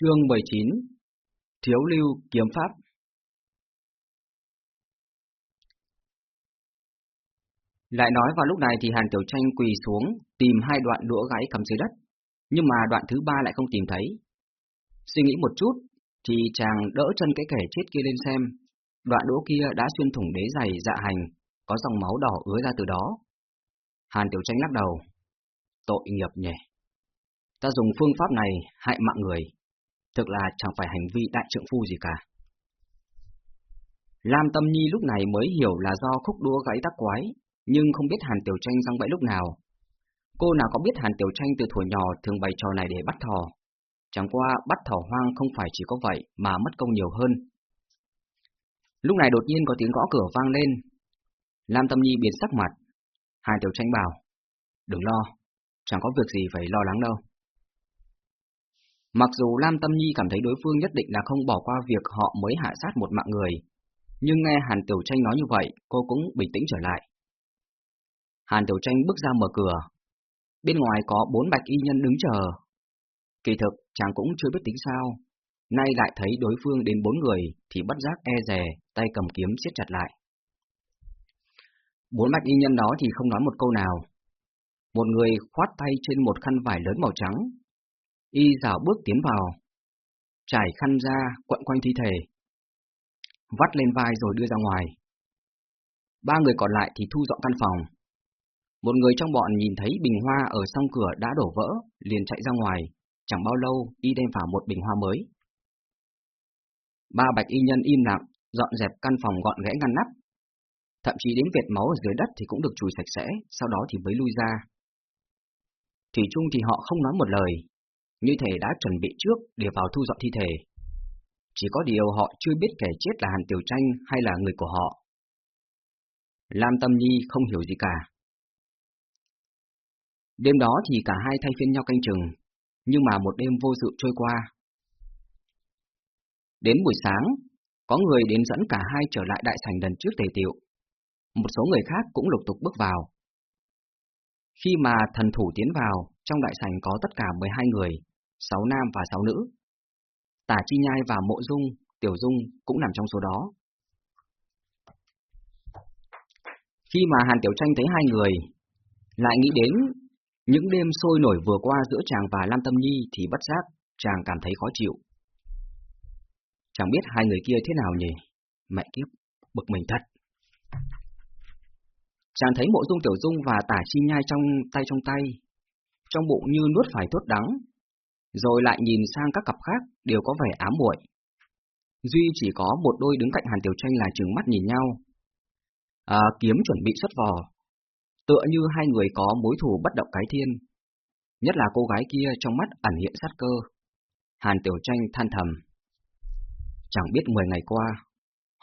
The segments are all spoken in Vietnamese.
Chương 19 Thiếu lưu kiếm pháp Lại nói vào lúc này thì Hàn Tiểu Tranh quỳ xuống tìm hai đoạn đũa gáy cầm dưới đất, nhưng mà đoạn thứ ba lại không tìm thấy. Suy nghĩ một chút thì chàng đỡ chân cái kẻ chết kia lên xem, đoạn đũa kia đã xuyên thủng đế giày dạ hành, có dòng máu đỏ ứa ra từ đó. Hàn Tiểu Tranh lắc đầu. Tội nghiệp nhỉ. Ta dùng phương pháp này hại mạng người, thực là chẳng phải hành vi đại trượng phu gì cả. Lam Tâm Nhi lúc này mới hiểu là do khúc đua gãy tắc quái, nhưng không biết Hàn Tiểu Tranh răng bẫy lúc nào. Cô nào có biết Hàn Tiểu Tranh từ thuở nhỏ thường bày trò này để bắt thỏ. Chẳng qua bắt thỏ hoang không phải chỉ có vậy mà mất công nhiều hơn. Lúc này đột nhiên có tiếng gõ cửa vang lên. Lam Tâm Nhi biến sắc mặt. Hàn Tiểu Tranh bảo, đừng lo, chẳng có việc gì phải lo lắng đâu. Mặc dù Lam Tâm Nhi cảm thấy đối phương nhất định là không bỏ qua việc họ mới hạ sát một mạng người, nhưng nghe Hàn Tiểu Tranh nói như vậy, cô cũng bình tĩnh trở lại. Hàn Tiểu Tranh bước ra mở cửa. Bên ngoài có bốn bạch y nhân đứng chờ. Kỳ thực, chàng cũng chưa biết tính sao. Nay lại thấy đối phương đến bốn người thì bất giác e rè, tay cầm kiếm siết chặt lại. Bốn bạch y nhân đó thì không nói một câu nào. Một người khoát tay trên một khăn vải lớn màu trắng, Y dạo bước tiến vào, trải khăn ra quận quanh thi thể, vắt lên vai rồi đưa ra ngoài. Ba người còn lại thì thu dọn căn phòng. Một người trong bọn nhìn thấy bình hoa ở song cửa đã đổ vỡ, liền chạy ra ngoài, chẳng bao lâu y đem vào một bình hoa mới. Ba bạch y nhân im lặng, dọn dẹp căn phòng gọn ghẽ ngăn nắp. Thậm chí đến vệt máu ở dưới đất thì cũng được chùi sạch sẽ, sau đó thì mới lui ra. Thủy chung thì họ không nói một lời, như thể đã chuẩn bị trước để vào thu dọn thi thể. Chỉ có điều họ chưa biết kẻ chết là Hàn Tiểu Tranh hay là người của họ. Lam Tâm Nhi không hiểu gì cả. Đêm đó thì cả hai thay phiên nhau canh chừng, nhưng mà một đêm vô sự trôi qua. Đến buổi sáng, có người đến dẫn cả hai trở lại đại sảnh lần trước tề tiệu. Một số người khác cũng lục tục bước vào. Khi mà thần thủ tiến vào, trong đại sảnh có tất cả 12 người, 6 nam và 6 nữ. Tả Chi Nhai và Mộ Dung, Tiểu Dung cũng nằm trong số đó. Khi mà Hàn Tiểu Tranh thấy hai người, lại nghĩ đến những đêm sôi nổi vừa qua giữa chàng và Lam Tâm Nhi thì bất giác chàng cảm thấy khó chịu. Chẳng biết hai người kia thế nào nhỉ? Mẹ kiếp, bực mình thật. Chàng thấy mộ dung tiểu dung và tả chi nhai trong tay trong tay, trong bụng như nuốt phải thuốc đắng, rồi lại nhìn sang các cặp khác đều có vẻ ám muội. Duy chỉ có một đôi đứng cạnh Hàn Tiểu Tranh là trừng mắt nhìn nhau. À, kiếm chuẩn bị xuất vò, tựa như hai người có mối thù bất động cái thiên. Nhất là cô gái kia trong mắt ẩn hiện sát cơ. Hàn Tiểu Tranh than thầm. Chẳng biết 10 ngày qua,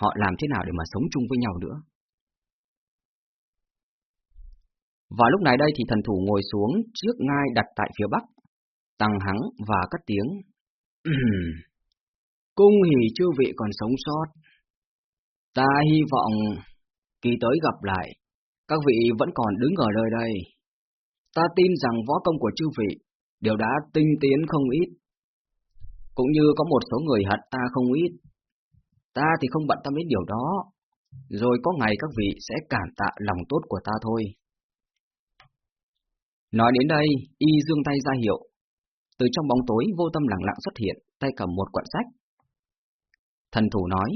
họ làm thế nào để mà sống chung với nhau nữa. Và lúc này đây thì thần thủ ngồi xuống trước ngai đặt tại phía bắc, tăng hắng và cất tiếng. Cung hỉ chư vị còn sống sót. Ta hy vọng kỳ tới gặp lại, các vị vẫn còn đứng ở nơi đây. Ta tin rằng võ công của chư vị đều đã tinh tiến không ít. Cũng như có một số người hận ta không ít. Ta thì không bận tâm đến điều đó. Rồi có ngày các vị sẽ cảm tạ lòng tốt của ta thôi. Nói đến đây, y dương tay ra hiệu. Từ trong bóng tối vô tâm lặng lặng xuất hiện, tay cầm một cuộn sách. Thần thủ nói,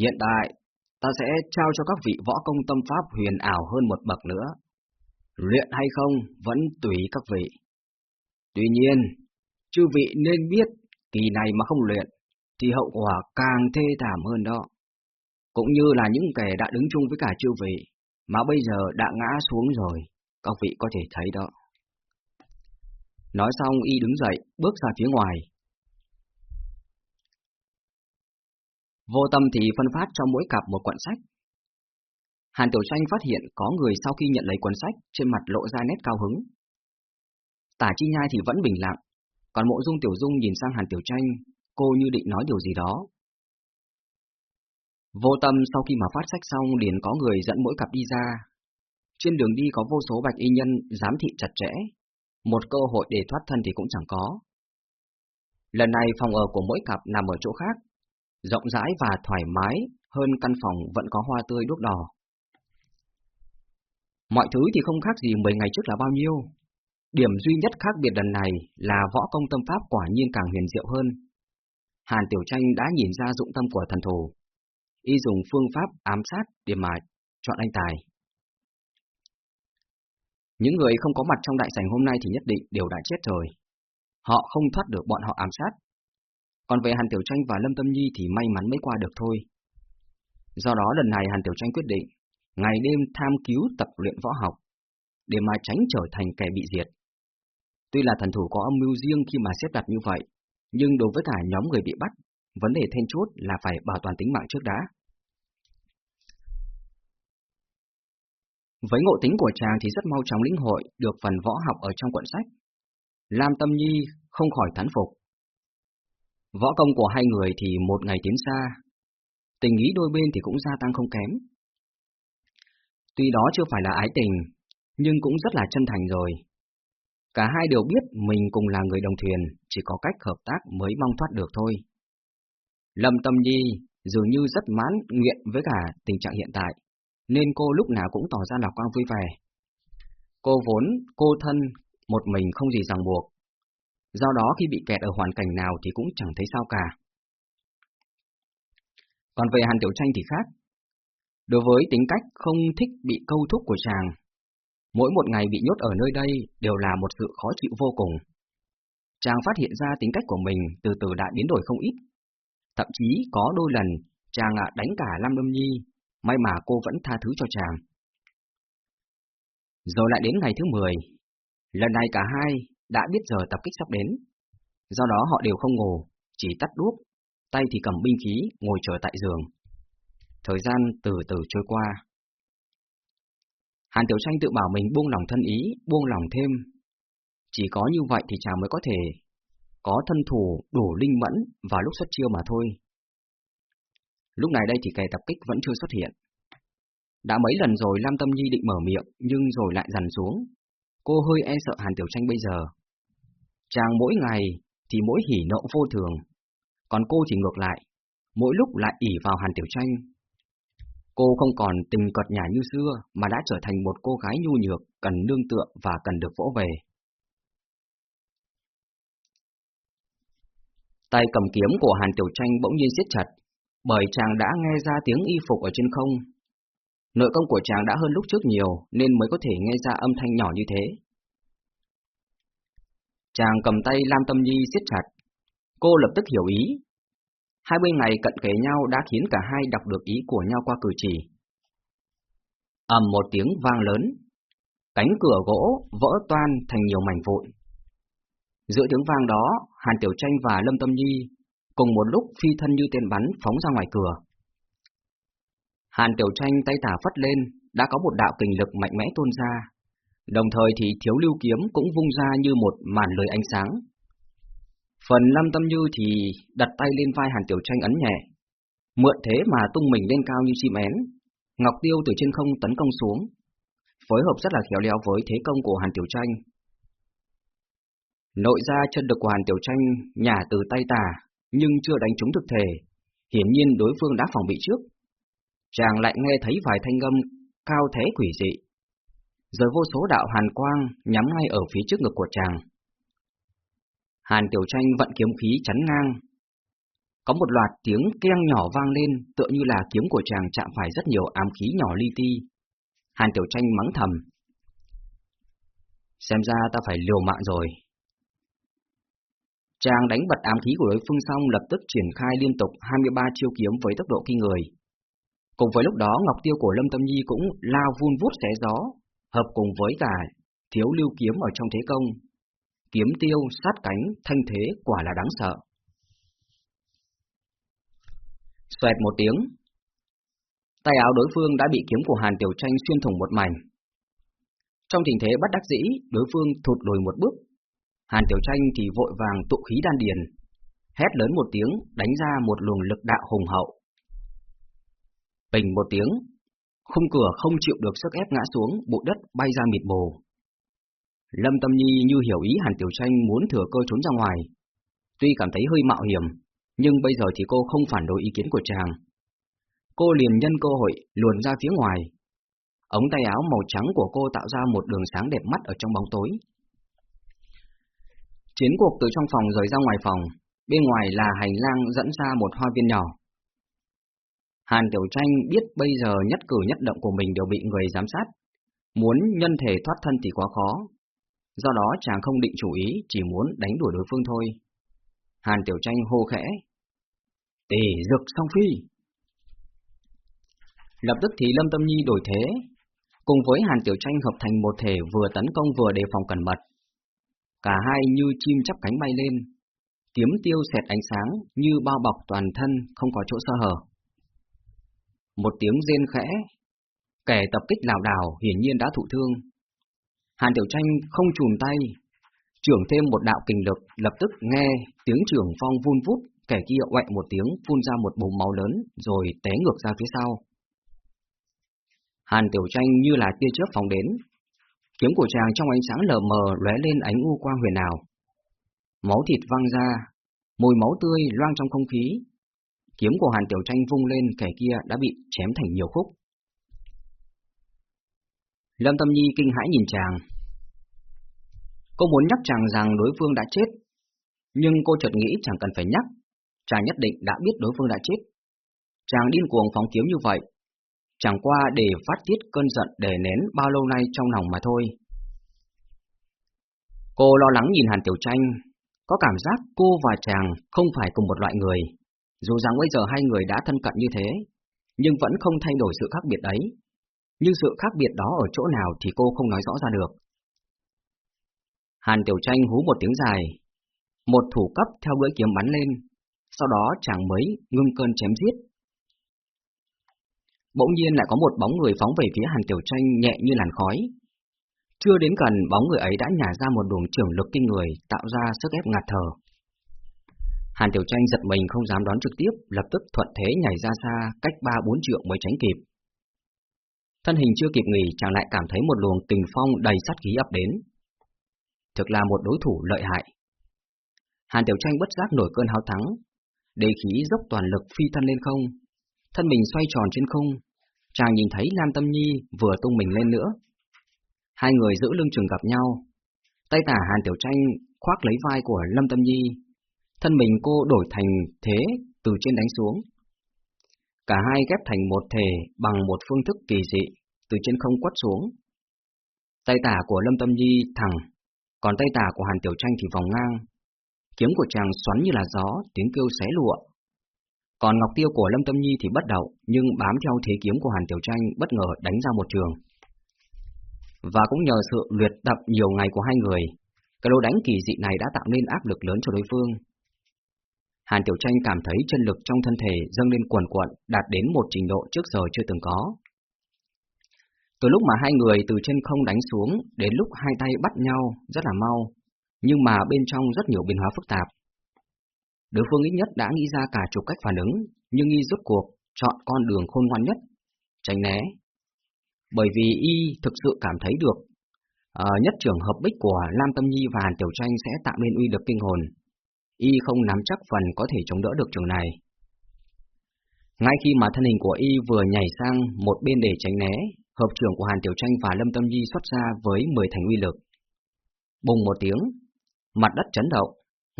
hiện tại, ta sẽ trao cho các vị võ công tâm pháp huyền ảo hơn một bậc nữa. Luyện hay không, vẫn tùy các vị. Tuy nhiên, chư vị nên biết, kỳ này mà không luyện, thì hậu quả càng thê thảm hơn đó. Cũng như là những kẻ đã đứng chung với cả chư vị, mà bây giờ đã ngã xuống rồi. Các vị có thể thấy đó. Nói xong y đứng dậy, bước ra phía ngoài. Vô tâm thì phân phát cho mỗi cặp một cuộn sách. Hàn Tiểu Tranh phát hiện có người sau khi nhận lấy cuốn sách, trên mặt lộ ra nét cao hứng. Tả Chi Nhai thì vẫn bình lặng, còn mộ dung Tiểu Dung nhìn sang Hàn Tiểu Tranh, cô như định nói điều gì đó. Vô tâm sau khi mà phát sách xong liền có người dẫn mỗi cặp đi ra, trên đường đi có vô số bạch y nhân giám thị chặt chẽ, một cơ hội để thoát thân thì cũng chẳng có. Lần này phòng ở của mỗi cặp nằm ở chỗ khác, rộng rãi và thoải mái hơn căn phòng vẫn có hoa tươi đuốc đỏ. Mọi thứ thì không khác gì 10 ngày trước là bao nhiêu. Điểm duy nhất khác biệt lần này là võ công tâm pháp quả nhiên càng huyền diệu hơn. Hàn Tiểu Tranh đã nhìn ra dụng tâm của thần thù. Y dùng phương pháp ám sát để mà chọn anh Tài. Những người không có mặt trong đại sảnh hôm nay thì nhất định đều đã chết rồi. Họ không thoát được bọn họ ám sát. Còn về Hàn Tiểu Tranh và Lâm Tâm Nhi thì may mắn mới qua được thôi. Do đó lần này Hàn Tiểu Tranh quyết định ngày đêm tham cứu tập luyện võ học để mà tránh trở thành kẻ bị diệt. Tuy là thần thủ có âm mưu riêng khi mà xếp đặt như vậy, nhưng đối với cả nhóm người bị bắt, vấn đề then chốt là phải bảo toàn tính mạng trước đã. Với ngộ tính của chàng thì rất mau chóng lĩnh hội được phần võ học ở trong cuốn sách. Lam Tâm Nhi không khỏi thán phục. Võ công của hai người thì một ngày tiến xa, tình ý đôi bên thì cũng gia tăng không kém. Tuy đó chưa phải là ái tình, nhưng cũng rất là chân thành rồi. Cả hai đều biết mình cùng là người đồng thuyền, chỉ có cách hợp tác mới mong thoát được thôi. Lâm Tâm Nhi dường như rất mãn nguyện với cả tình trạng hiện tại, nên cô lúc nào cũng tỏ ra lạc quan vui vẻ. Cô vốn, cô thân, một mình không gì ràng buộc. Do đó khi bị kẹt ở hoàn cảnh nào thì cũng chẳng thấy sao cả. Còn về Hàn Tiểu Tranh thì khác. Đối với tính cách không thích bị câu thúc của chàng, mỗi một ngày bị nhốt ở nơi đây đều là một sự khó chịu vô cùng. Chàng phát hiện ra tính cách của mình từ từ đã biến đổi không ít. Thậm chí có đôi lần chàng đánh cả Lam Lâm Nhi, may mà cô vẫn tha thứ cho chàng. Rồi lại đến ngày thứ 10, lần này cả hai đã biết giờ tập kích sắp đến. Do đó họ đều không ngủ, chỉ tắt đuốc, tay thì cầm binh khí, ngồi chờ tại giường. Thời gian từ từ trôi qua. Hàn Tiểu Tranh tự bảo mình buông lòng thân ý, buông lòng thêm. Chỉ có như vậy thì chàng mới có thể có thân thủ đủ linh mẫn vào lúc xuất chiêu mà thôi. Lúc này đây thì kẻ tập kích vẫn chưa xuất hiện. Đã mấy lần rồi Lam Tâm Nhi định mở miệng, nhưng rồi lại dằn xuống. Cô hơi e sợ Hàn Tiểu Tranh bây giờ. Chàng mỗi ngày thì mỗi hỉ nộ vô thường, còn cô thì ngược lại, mỗi lúc lại ỉ vào Hàn Tiểu Tranh, Cô không còn tình cọt nhả như xưa mà đã trở thành một cô gái nhu nhược, cần nương tựa và cần được vỗ về. Tay cầm kiếm của Hàn Tiểu Tranh bỗng nhiên siết chặt, bởi chàng đã nghe ra tiếng y phục ở trên không. Nội công của chàng đã hơn lúc trước nhiều nên mới có thể nghe ra âm thanh nhỏ như thế. Chàng cầm tay Lam Tâm Nhi siết chặt. Cô lập tức hiểu ý, Hai bên ngày cận kề nhau đã khiến cả hai đọc được ý của nhau qua cử chỉ. ầm một tiếng vang lớn, cánh cửa gỗ vỡ toan thành nhiều mảnh vụn. Giữa tiếng vang đó, Hàn Tiểu Tranh và Lâm Tâm Nhi cùng một lúc phi thân như tên bắn phóng ra ngoài cửa. Hàn Tiểu Tranh tay tả phất lên, đã có một đạo kình lực mạnh mẽ tuôn ra, đồng thời thì thiếu lưu kiếm cũng vung ra như một màn lời ánh sáng, Phần Lâm Tâm Như thì đặt tay lên vai Hàn Tiểu Tranh ấn nhẹ, mượn thế mà tung mình lên cao như chim én. Ngọc Tiêu từ trên không tấn công xuống, phối hợp rất là khéo léo với thế công của Hàn Tiểu Tranh. Nội ra chân được của Hàn Tiểu Tranh nhả từ tay tả nhưng chưa đánh trúng thực thể, hiển nhiên đối phương đã phòng bị trước. Chàng lại nghe thấy vài thanh âm cao thế quỷ dị, rồi vô số đạo hàn quang nhắm ngay ở phía trước ngực của chàng. Hàn Tiểu Tranh vận kiếm khí chắn ngang. Có một loạt tiếng keng nhỏ vang lên, tựa như là kiếm của chàng chạm phải rất nhiều ám khí nhỏ li ti. Hàn Tiểu Tranh mắng thầm. Xem ra ta phải liều mạng rồi. Chàng đánh bật ám khí của đối phương xong lập tức triển khai liên tục 23 chiêu kiếm với tốc độ kinh người. Cùng với lúc đó Ngọc Tiêu của Lâm Tâm Nhi cũng lao vun vút xé gió, hợp cùng với cả thiếu lưu kiếm ở trong thế công, kiếm tiêu, sát cánh, thanh thế quả là đáng sợ. Xoẹt một tiếng, tay áo đối phương đã bị kiếm của Hàn Tiểu Tranh xuyên thủng một mảnh. Trong tình thế bắt đắc dĩ, đối phương thụt lùi một bước. Hàn Tiểu Tranh thì vội vàng tụ khí đan điền, hét lớn một tiếng, đánh ra một luồng lực đạo hùng hậu. Bình một tiếng, khung cửa không chịu được sức ép ngã xuống, bụi đất bay ra mịt mù. Lâm Tâm Nhi như hiểu ý Hàn Tiểu Tranh muốn thừa cơ trốn ra ngoài. Tuy cảm thấy hơi mạo hiểm, nhưng bây giờ thì cô không phản đối ý kiến của chàng. Cô liền nhân cơ hội luồn ra phía ngoài. Ống tay áo màu trắng của cô tạo ra một đường sáng đẹp mắt ở trong bóng tối. Chiến cuộc từ trong phòng rời ra ngoài phòng, bên ngoài là hành lang dẫn ra một hoa viên nhỏ. Hàn Tiểu Tranh biết bây giờ nhất cử nhất động của mình đều bị người giám sát, muốn nhân thể thoát thân thì quá khó. Do đó chàng không định chủ ý, chỉ muốn đánh đuổi đối phương thôi. Hàn Tiểu Tranh hô khẽ. Tỷ dực song phi. Lập tức thì Lâm Tâm Nhi đổi thế, cùng với Hàn Tiểu Tranh hợp thành một thể vừa tấn công vừa đề phòng cẩn mật. Cả hai như chim chắp cánh bay lên, kiếm tiêu xẹt ánh sáng như bao bọc toàn thân không có chỗ sơ hở. Một tiếng rên khẽ, kẻ tập kích lảo đảo hiển nhiên đã thụ thương. Hàn Tiểu Tranh không chùm tay, trưởng thêm một đạo kình lực, lập tức nghe tiếng trưởng phong vun vút, kẻ kia quậy một tiếng phun ra một bùm máu lớn rồi té ngược ra phía sau. Hàn Tiểu Tranh như là tia chớp phóng đến. Kiếm của chàng trong ánh sáng lờ mờ lóe lên ánh u quang huyền ảo. Máu thịt văng ra, mùi máu tươi loang trong không khí. Kiếm của Hàn Tiểu Tranh vung lên kẻ kia đã bị chém thành nhiều khúc. Lâm Tâm Nhi kinh hãi nhìn chàng. Cô muốn nhắc chàng rằng đối phương đã chết, nhưng cô chợt nghĩ chẳng cần phải nhắc, chàng nhất định đã biết đối phương đã chết. Chàng điên cuồng phóng kiếm như vậy, chẳng qua để phát tiết cơn giận để nén bao lâu nay trong lòng mà thôi. Cô lo lắng nhìn Hàn Tiểu Tranh, có cảm giác cô và chàng không phải cùng một loại người. Dù rằng bây giờ hai người đã thân cận như thế, nhưng vẫn không thay đổi sự khác biệt ấy. Nhưng sự khác biệt đó ở chỗ nào thì cô không nói rõ ra được. Hàn Tiểu Tranh hú một tiếng dài, một thủ cấp theo bữa kiếm bắn lên, sau đó chàng mới ngưng cơn chém giết. Bỗng nhiên lại có một bóng người phóng về phía Hàn Tiểu Tranh nhẹ như làn khói. Chưa đến gần, bóng người ấy đã nhả ra một luồng trưởng lực kinh người, tạo ra sức ép ngạt thở. Hàn Tiểu Tranh giật mình không dám đón trực tiếp, lập tức thuận thế nhảy ra xa, cách ba bốn trượng mới tránh kịp. Thân hình chưa kịp nghỉ, chàng lại cảm thấy một luồng kình phong đầy sát khí ập đến. Thực là một đối thủ lợi hại. Hàn Tiểu Tranh bất giác nổi cơn háo thắng, đề khí dốc toàn lực phi thân lên không, thân mình xoay tròn trên không, chàng nhìn thấy Lam Tâm Nhi vừa tung mình lên nữa. Hai người giữ lưng chừng gặp nhau, tay tả Hàn Tiểu Tranh khoác lấy vai của Lâm Tâm Nhi, thân mình cô đổi thành thế từ trên đánh xuống. Cả hai ghép thành một thể bằng một phương thức kỳ dị, từ trên không quất xuống. Tay tả của Lâm Tâm Nhi thẳng, còn tay tả của Hàn Tiểu Tranh thì vòng ngang. Kiếm của chàng xoắn như là gió, tiếng kêu xé lụa. Còn Ngọc Tiêu của Lâm Tâm Nhi thì bất động, nhưng bám theo thế kiếm của Hàn Tiểu Tranh bất ngờ đánh ra một trường. Và cũng nhờ sự luyện tập nhiều ngày của hai người, cái lô đánh kỳ dị này đã tạo nên áp lực lớn cho đối phương. Hàn Tiểu Tranh cảm thấy chân lực trong thân thể dâng lên cuồn cuộn, đạt đến một trình độ trước giờ chưa từng có. Từ lúc mà hai người từ trên không đánh xuống đến lúc hai tay bắt nhau rất là mau, nhưng mà bên trong rất nhiều biến hóa phức tạp. Đối phương ít nhất đã nghĩ ra cả chục cách phản ứng, nhưng y rốt cuộc chọn con đường khôn ngoan nhất, tránh né. Bởi vì y thực sự cảm thấy được, uh, nhất trường hợp bích của Lam Tâm Nhi và Hàn Tiểu Tranh sẽ tạo nên uy lực kinh hồn. Y không nắm chắc phần có thể chống đỡ được trường này. Ngay khi mà thân hình của y vừa nhảy sang một bên để tránh né, hợp trưởng của Hàn Tiểu Tranh và Lâm Tâm Nhi xuất ra với 10 thành uy lực. Bùng một tiếng, mặt đất chấn động,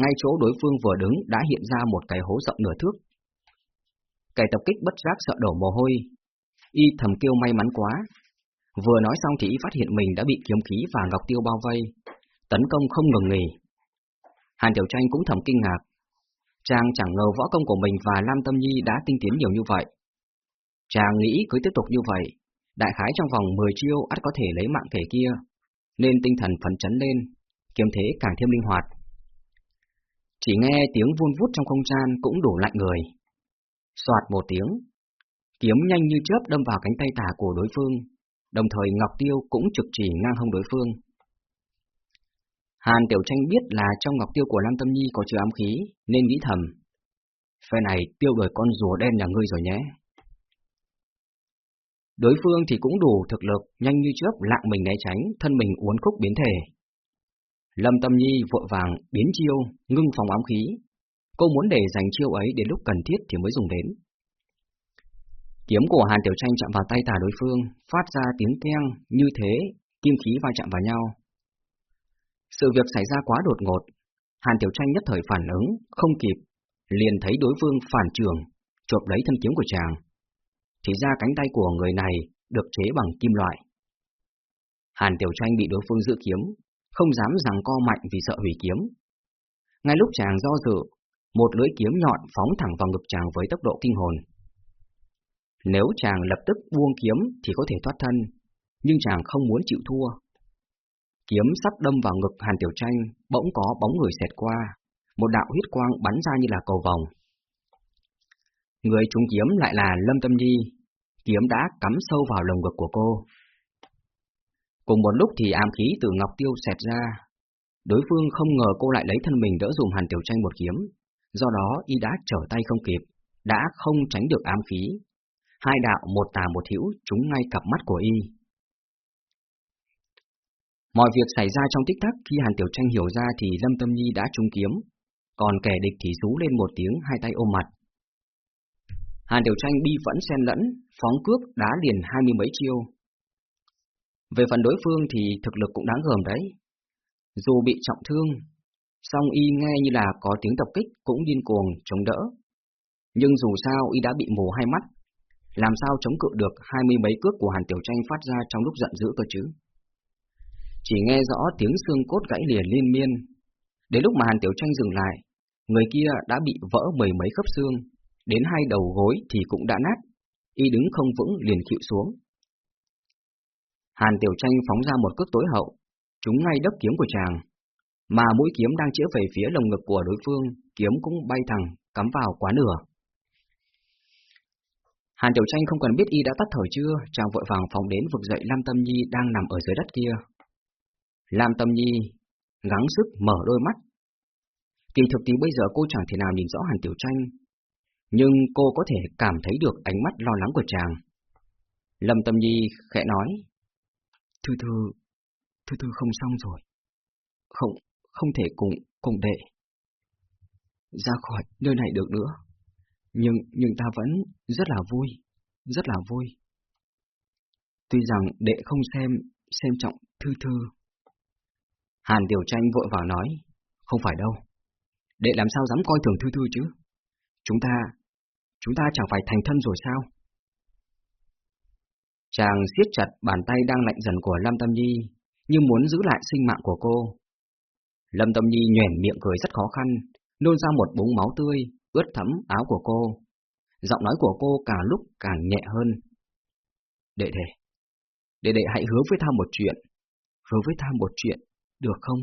ngay chỗ đối phương vừa đứng đã hiện ra một cái hố rộng nửa thước. Kẻ tập kích bất giác sợ đổ mồ hôi, y thầm kêu may mắn quá. Vừa nói xong thì y phát hiện mình đã bị kiếm khí và ngọc tiêu bao vây, tấn công không ngừng nghỉ. Hàn Tiểu Tranh cũng thầm kinh ngạc. Chàng chẳng ngờ võ công của mình và Lam Tâm Nhi đã tinh tiến nhiều như vậy. Chàng nghĩ cứ tiếp tục như vậy, đại khái trong vòng 10 chiêu ắt có thể lấy mạng kẻ kia, nên tinh thần phấn chấn lên, kiếm thế càng thêm linh hoạt. Chỉ nghe tiếng vun vút trong không gian cũng đủ lạnh người. Soạt một tiếng, kiếm nhanh như chớp đâm vào cánh tay tả của đối phương, đồng thời Ngọc Tiêu cũng trực chỉ ngang hông đối phương. Hàn Tiểu Tranh biết là trong Ngọc Tiêu của Lam Tâm Nhi có chứa ám khí, nên nghĩ thầm. Phe này tiêu đời con rùa đen nhà ngươi rồi nhé. Đối phương thì cũng đủ thực lực, nhanh như chớp lạng mình né tránh, thân mình uốn khúc biến thể. Lâm Tâm Nhi vội vàng biến chiêu, ngưng phòng ám khí, Cô muốn để dành chiêu ấy đến lúc cần thiết thì mới dùng đến. Kiếm của Hàn Tiểu Tranh chạm vào tay tà đối phương, phát ra tiếng keng, như thế, kim khí va chạm vào nhau. Sự việc xảy ra quá đột ngột, Hàn Tiểu Tranh nhất thời phản ứng, không kịp, liền thấy đối phương phản trường, chộp lấy thân kiếm của chàng. Thì ra cánh tay của người này được chế bằng kim loại. Hàn Tiểu Tranh bị đối phương giữ kiếm, không dám rằng co mạnh vì sợ hủy kiếm. Ngay lúc chàng do dự, một lưỡi kiếm nhọn phóng thẳng vào ngực chàng với tốc độ kinh hồn. Nếu chàng lập tức buông kiếm thì có thể thoát thân, nhưng chàng không muốn chịu thua. Kiếm sắp đâm vào ngực Hàn Tiểu Tranh, bỗng có bóng người xẹt qua, một đạo huyết quang bắn ra như là cầu vòng. Người trúng kiếm lại là Lâm Tâm Nhi, kiếm đã cắm sâu vào lồng ngực của cô. Cùng một lúc thì ám khí từ Ngọc Tiêu xẹt ra, đối phương không ngờ cô lại lấy thân mình đỡ dùng Hàn Tiểu Tranh một kiếm, do đó y đã trở tay không kịp, đã không tránh được ám khí. Hai đạo một tà một hữu trúng ngay cặp mắt của y. Mọi việc xảy ra trong tích tắc khi Hàn Tiểu Tranh hiểu ra thì Lâm Tâm Nhi đã trúng kiếm, còn kẻ địch thì rú lên một tiếng hai tay ôm mặt. Hàn Tiểu Tranh bi vẫn xen lẫn, phóng cước đá liền hai mươi mấy chiêu. Về phần đối phương thì thực lực cũng đáng gờm đấy. Dù bị trọng thương, song y nghe như là có tiếng tập kích cũng điên cuồng chống đỡ. Nhưng dù sao y đã bị mù hai mắt, làm sao chống cự được hai mươi mấy cước của Hàn Tiểu Tranh phát ra trong lúc giận dữ cơ chứ? Chỉ nghe rõ tiếng xương cốt gãy lìa liên miên. Đến lúc mà Hàn Tiểu Tranh dừng lại, người kia đã bị vỡ mười mấy khớp xương, đến hai đầu gối thì cũng đã nát, y đứng không vững liền khịu xuống. Hàn Tiểu Tranh phóng ra một cước tối hậu, trúng ngay đốc kiếm của chàng, mà mũi kiếm đang chĩa về phía lồng ngực của đối phương, kiếm cũng bay thẳng, cắm vào quá nửa. Hàn Tiểu Tranh không cần biết y đã tắt thở chưa, chàng vội vàng phóng đến vực dậy Lam Tâm Nhi đang nằm ở dưới đất kia. Lam Tâm Nhi gắng sức mở đôi mắt. Kỳ thực thì bây giờ cô chẳng thể nào nhìn rõ Hàn Tiểu Tranh, nhưng cô có thể cảm thấy được ánh mắt lo lắng của chàng. Lâm Tâm Nhi khẽ nói, Thư Thư, Thư Thư không xong rồi. Không, không thể cùng, cùng đệ. Ra khỏi nơi này được nữa. Nhưng, nhưng ta vẫn rất là vui, rất là vui. Tuy rằng đệ không xem, xem trọng Thư Thư. Hàn Tiểu Tranh vội vào nói, không phải đâu. Đệ làm sao dám coi thường Thư Thư chứ? Chúng ta, chúng ta chẳng phải thành thân rồi sao? Chàng siết chặt bàn tay đang lạnh dần của Lâm Tâm Nhi, như muốn giữ lại sinh mạng của cô. Lâm Tâm Nhi nhoẻn miệng cười rất khó khăn, nôn ra một búng máu tươi, ướt thấm áo của cô. Giọng nói của cô càng lúc càng nhẹ hơn. Đệ đệ, đệ đệ hãy hứa với ta một chuyện, hứa với ta một chuyện, được không?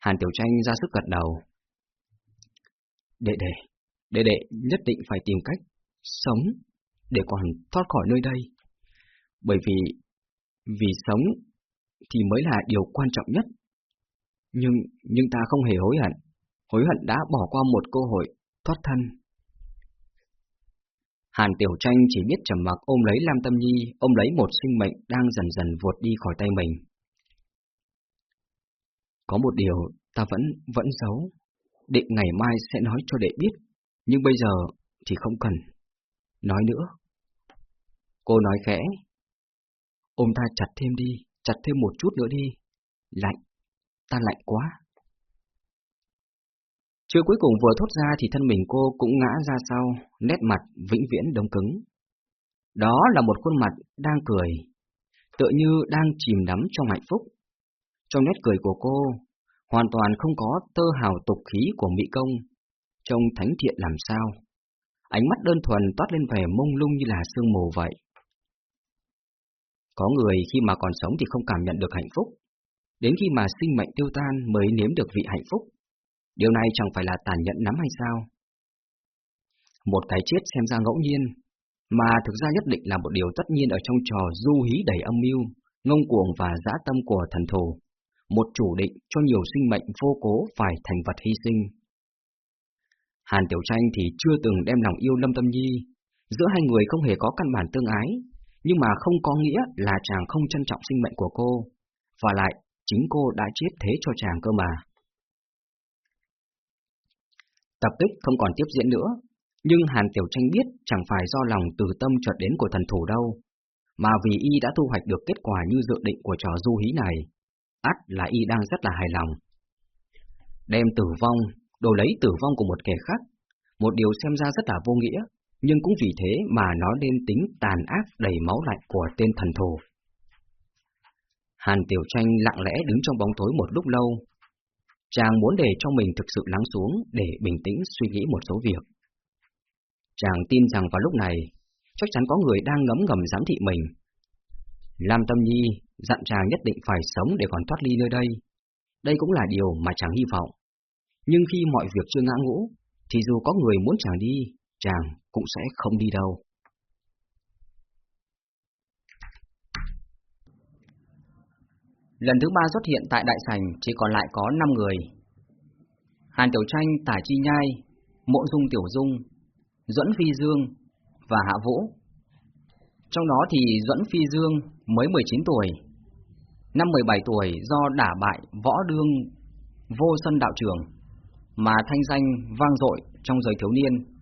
Hàn Tiểu Tranh ra sức gật đầu. Đệ đệ, đệ đệ nhất định phải tìm cách sống để còn thoát khỏi nơi đây. Bởi vì, vì sống thì mới là điều quan trọng nhất. Nhưng, nhưng ta không hề hối hận, hối hận đã bỏ qua một cơ hội thoát thân. Hàn Tiểu Tranh chỉ biết trầm mặc ôm lấy Lam Tâm Nhi, ôm lấy một sinh mệnh đang dần dần vụt đi khỏi tay mình. Có một điều ta vẫn, vẫn giấu, định ngày mai sẽ nói cho đệ biết, nhưng bây giờ thì không cần. Nói nữa. Cô nói khẽ. Ôm ta chặt thêm đi, chặt thêm một chút nữa đi. Lạnh, ta lạnh quá. Chưa cuối cùng vừa thốt ra thì thân mình cô cũng ngã ra sau, nét mặt vĩnh viễn đông cứng. Đó là một khuôn mặt đang cười, tựa như đang chìm đắm trong hạnh phúc. Trong nét cười của cô, hoàn toàn không có tơ hào tục khí của Mỹ Công, trông thánh thiện làm sao. Ánh mắt đơn thuần toát lên vẻ mông lung như là sương mù vậy. Có người khi mà còn sống thì không cảm nhận được hạnh phúc, đến khi mà sinh mệnh tiêu tan mới nếm được vị hạnh phúc. Điều này chẳng phải là tàn nhẫn lắm hay sao? Một cái chết xem ra ngẫu nhiên, mà thực ra nhất định là một điều tất nhiên ở trong trò du hí đầy âm mưu, ngông cuồng và dã tâm của thần thù, một chủ định cho nhiều sinh mệnh vô cố phải thành vật hy sinh. Hàn Tiểu Tranh thì chưa từng đem lòng yêu Lâm Tâm Nhi, giữa hai người không hề có căn bản tương ái, nhưng mà không có nghĩa là chàng không trân trọng sinh mệnh của cô, và lại chính cô đã chết thế cho chàng cơ mà. Tập kích không còn tiếp diễn nữa, nhưng Hàn Tiểu Tranh biết chẳng phải do lòng từ tâm chợt đến của thần thủ đâu, mà vì y đã thu hoạch được kết quả như dự định của trò du hí này, ắt là y đang rất là hài lòng. Đem tử vong, đổi lấy tử vong của một kẻ khác, một điều xem ra rất là vô nghĩa, nhưng cũng vì thế mà nó nên tính tàn ác đầy máu lạnh của tên thần thù. Hàn Tiểu Tranh lặng lẽ đứng trong bóng tối một lúc lâu. Chàng muốn để cho mình thực sự lắng xuống để bình tĩnh suy nghĩ một số việc. Chàng tin rằng vào lúc này, chắc chắn có người đang ngấm ngầm giám thị mình. Lam Tâm Nhi dặn chàng nhất định phải sống để còn thoát ly nơi đây. Đây cũng là điều mà chàng hy vọng. Nhưng khi mọi việc chưa ngã ngũ, thì dù có người muốn chàng đi, chàng cũng sẽ không đi đâu. Lần thứ ba xuất hiện tại đại sảnh chỉ còn lại có 5 người. Hàn Tiểu Tranh, Tả Chi Nhai, Mộ Dung Tiểu Dung, Duẫn Phi Dương và Hạ Vũ. Trong đó thì Duẫn Phi Dương mới 19 tuổi, năm 17 tuổi do đả bại võ đương vô sân đạo trưởng mà thanh danh vang dội trong giới thiếu niên.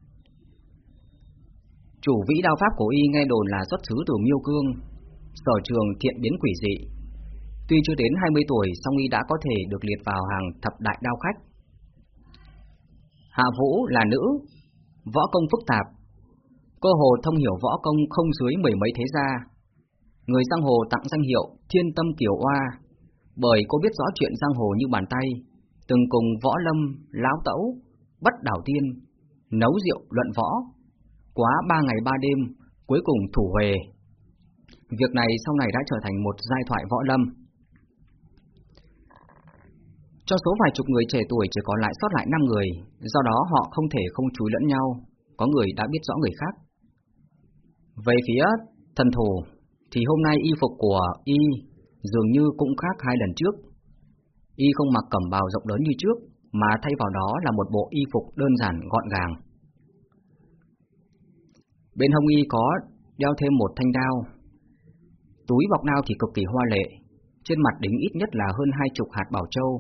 Chủ vĩ đao pháp của y nghe đồn là xuất xứ từ Miêu Cương, sở trường thiện biến quỷ dị. Tuy chưa đến 20 tuổi, song y đã có thể được liệt vào hàng thập đại đao khách. Hạ Vũ là nữ, võ công phức tạp, cơ hồ thông hiểu võ công không dưới mười mấy thế gia. Người giang hồ tặng danh hiệu Thiên Tâm Kiều Oa, bởi cô biết rõ chuyện giang hồ như bàn tay, từng cùng võ lâm, láo tẩu, bắt đảo tiên, nấu rượu luận võ, quá ba ngày ba đêm, cuối cùng thủ về. Việc này sau này đã trở thành một giai thoại võ lâm. Trong số vài chục người trẻ tuổi chỉ còn lại sót lại 5 người, do đó họ không thể không chúi lẫn nhau, có người đã biết rõ người khác. Về phía thần thủ, thì hôm nay y phục của y dường như cũng khác hai lần trước. Y không mặc cẩm bào rộng lớn như trước, mà thay vào đó là một bộ y phục đơn giản gọn gàng. Bên hông y có đeo thêm một thanh đao. Túi bọc đao thì cực kỳ hoa lệ, trên mặt đính ít nhất là hơn hai chục hạt bảo châu.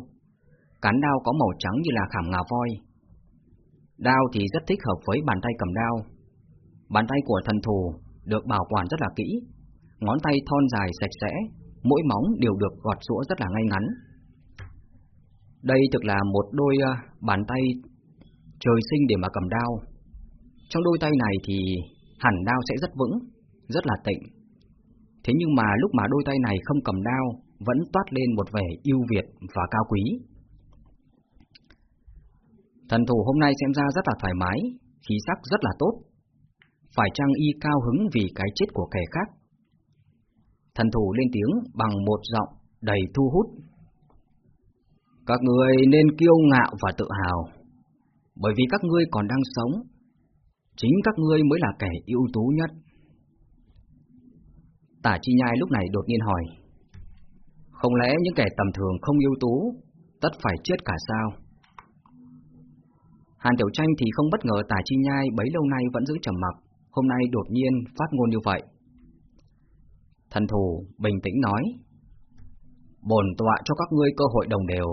Cán đao có màu trắng như là khảm ngà voi. Đao thì rất thích hợp với bàn tay cầm đao. Bàn tay của thần thù được bảo quản rất là kỹ, ngón tay thon dài sạch sẽ, mỗi móng đều được gọt rũa rất là ngay ngắn. Đây thực là một đôi à, bàn tay trời sinh để mà cầm đao. Trong đôi tay này thì hẳn đao sẽ rất vững, rất là tịnh. Thế nhưng mà lúc mà đôi tay này không cầm đao, vẫn toát lên một vẻ yêu việt và cao quý. Thần thủ hôm nay xem ra rất là thoải mái, khí sắc rất là tốt. Phải chăng y cao hứng vì cái chết của kẻ khác? Thần thủ lên tiếng bằng một giọng đầy thu hút. Các người nên kiêu ngạo và tự hào, bởi vì các ngươi còn đang sống. Chính các ngươi mới là kẻ ưu tú nhất. Tả chi nhai lúc này đột nhiên hỏi. Không lẽ những kẻ tầm thường không ưu tú, tất phải chết cả sao? Hàn Tiểu Tranh thì không bất ngờ Tả Chi Nhai bấy lâu nay vẫn giữ trầm mặc, hôm nay đột nhiên phát ngôn như vậy. Thần thù bình tĩnh nói, bổn tọa cho các ngươi cơ hội đồng đều,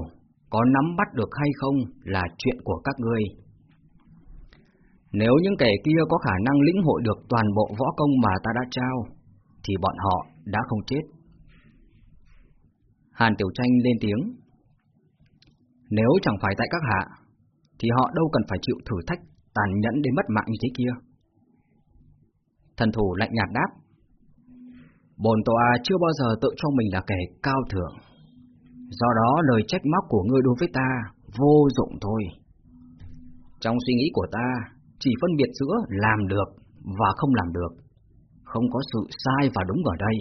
có nắm bắt được hay không là chuyện của các ngươi. Nếu những kẻ kia có khả năng lĩnh hội được toàn bộ võ công mà ta đã trao, thì bọn họ đã không chết. Hàn Tiểu Tranh lên tiếng. Nếu chẳng phải tại các hạ, thì họ đâu cần phải chịu thử thách tàn nhẫn đến mất mạng như thế kia. Thần thủ lạnh nhạt đáp. Bồn tòa chưa bao giờ tự cho mình là kẻ cao thượng. Do đó lời trách móc của ngươi đối với ta vô dụng thôi. Trong suy nghĩ của ta, chỉ phân biệt giữa làm được và không làm được. Không có sự sai và đúng ở đây.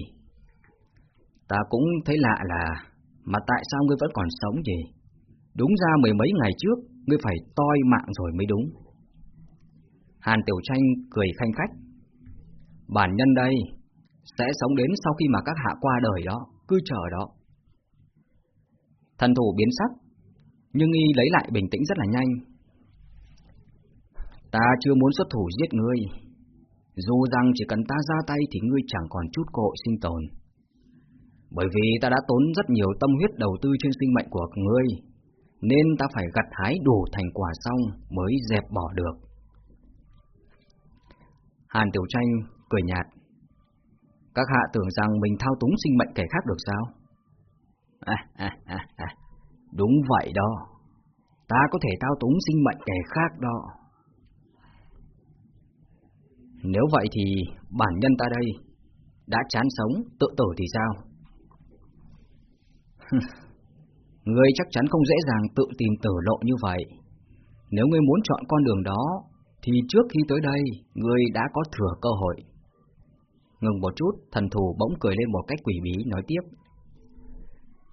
Ta cũng thấy lạ là, mà tại sao ngươi vẫn còn sống gì? Đúng ra mười mấy ngày trước, ngươi phải toi mạng rồi mới đúng. Hàn Tiểu Tranh cười khanh khách. Bản nhân đây, sẽ sống đến sau khi mà các hạ qua đời đó, cứ chờ đó. Thần thủ biến sắc, nhưng y lấy lại bình tĩnh rất là nhanh. Ta chưa muốn xuất thủ giết ngươi, dù rằng chỉ cần ta ra tay thì ngươi chẳng còn chút cơ hội sinh tồn. Bởi vì ta đã tốn rất nhiều tâm huyết đầu tư trên sinh mệnh của ngươi, nên ta phải gặt hái đủ thành quả xong mới dẹp bỏ được. Hàn Tiểu Tranh cười nhạt. Các hạ tưởng rằng mình thao túng sinh mệnh kẻ khác được sao? À, à, à, à. Đúng vậy đó. Ta có thể thao túng sinh mệnh kẻ khác đó. Nếu vậy thì bản nhân ta đây đã chán sống, tự tử thì sao? Ngươi chắc chắn không dễ dàng tự tìm tử lộ như vậy. Nếu ngươi muốn chọn con đường đó, thì trước khi tới đây, ngươi đã có thừa cơ hội. Ngừng một chút, thần thủ bỗng cười lên một cách quỷ bí, nói tiếp.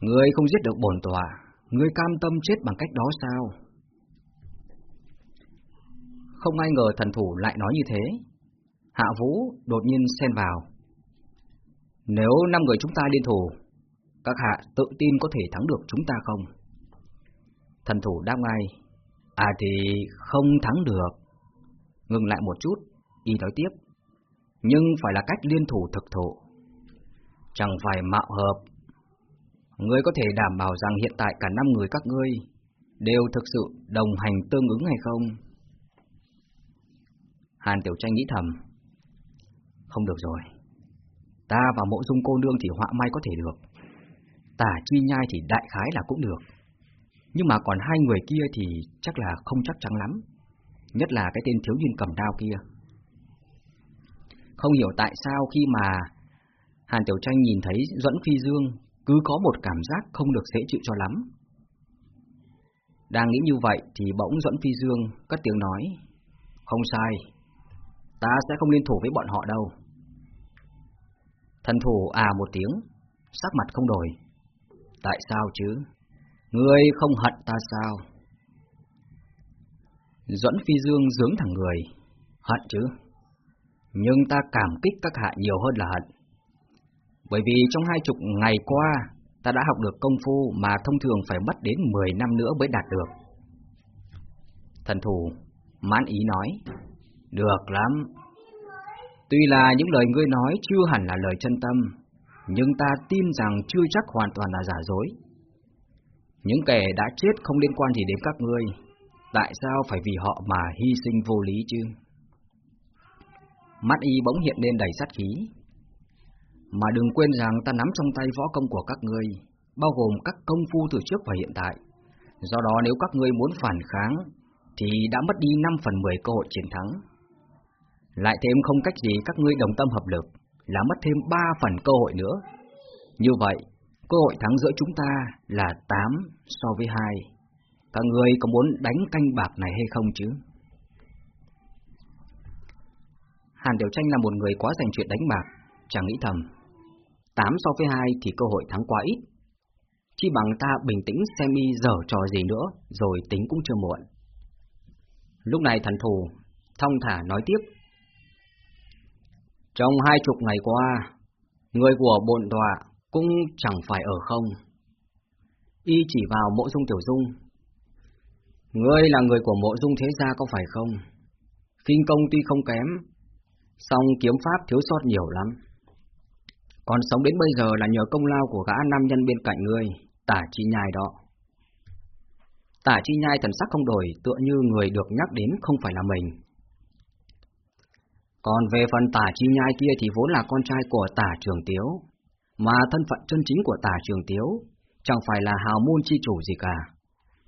Ngươi không giết được bổn tòa, ngươi cam tâm chết bằng cách đó sao? Không ai ngờ thần thủ lại nói như thế. Hạ Vũ đột nhiên xen vào. Nếu năm người chúng ta liên thủ, các hạ tự tin có thể thắng được chúng ta không? Thần thủ đáp ngay, à thì không thắng được. Ngừng lại một chút, y nói tiếp, nhưng phải là cách liên thủ thực thụ. Chẳng phải mạo hợp. Ngươi có thể đảm bảo rằng hiện tại cả năm người các ngươi đều thực sự đồng hành tương ứng hay không? Hàn Tiểu Tranh nghĩ thầm, không được rồi. Ta và mộ dung cô nương thì họa may có thể được. Tả chi nhai thì đại khái là cũng được. Nhưng mà còn hai người kia thì chắc là không chắc chắn lắm. Nhất là cái tên thiếu niên cầm đao kia. Không hiểu tại sao khi mà Hàn Tiểu Tranh nhìn thấy Duẫn Phi Dương cứ có một cảm giác không được dễ chịu cho lắm. Đang nghĩ như vậy thì bỗng Duẫn Phi Dương cất tiếng nói Không sai, ta sẽ không liên thủ với bọn họ đâu. Thần thủ à một tiếng, sắc mặt không đổi. Tại sao chứ? Ngươi không hận ta sao? Duẫn Phi Dương dướng thẳng người. Hận chứ? Nhưng ta cảm kích các hạ nhiều hơn là hận. Bởi vì trong hai chục ngày qua, ta đã học được công phu mà thông thường phải mất đến 10 năm nữa mới đạt được. Thần thủ, mãn ý nói, được lắm, Tuy là những lời ngươi nói chưa hẳn là lời chân tâm, nhưng ta tin rằng chưa chắc hoàn toàn là giả dối. Những kẻ đã chết không liên quan gì đến các ngươi, tại sao phải vì họ mà hy sinh vô lý chứ? Mắt y bỗng hiện lên đầy sát khí. Mà đừng quên rằng ta nắm trong tay võ công của các ngươi, bao gồm các công phu từ trước và hiện tại. Do đó nếu các ngươi muốn phản kháng, thì đã mất đi 5 phần 10 cơ hội chiến thắng. Lại thêm không cách gì các ngươi đồng tâm hợp lực, là mất thêm ba phần cơ hội nữa. Như vậy, cơ hội thắng giữa chúng ta là 8 so với 2. Các ngươi có muốn đánh canh bạc này hay không chứ? Hàn Điều Tranh là một người quá dành chuyện đánh bạc, chẳng nghĩ thầm. 8 so với 2 thì cơ hội thắng quá ít. Chi bằng ta bình tĩnh xem y dở trò gì nữa, rồi tính cũng chưa muộn. Lúc này thần thù, thong thả nói tiếp. Trong hai chục ngày qua, người của bộn tọa cũng chẳng phải ở không. Y chỉ vào mộ dung tiểu dung. Ngươi là người của mộ dung thế gia có phải không? Kinh công tuy không kém, song kiếm pháp thiếu sót nhiều lắm. Còn sống đến bây giờ là nhờ công lao của gã nam nhân bên cạnh ngươi, tả chi nhai đó. Tả chi nhai thần sắc không đổi, tựa như người được nhắc đến không phải là mình, còn về phần tả chi nhai kia thì vốn là con trai của tả trường tiếu, mà thân phận chân chính của tả trường tiếu chẳng phải là hào môn chi chủ gì cả,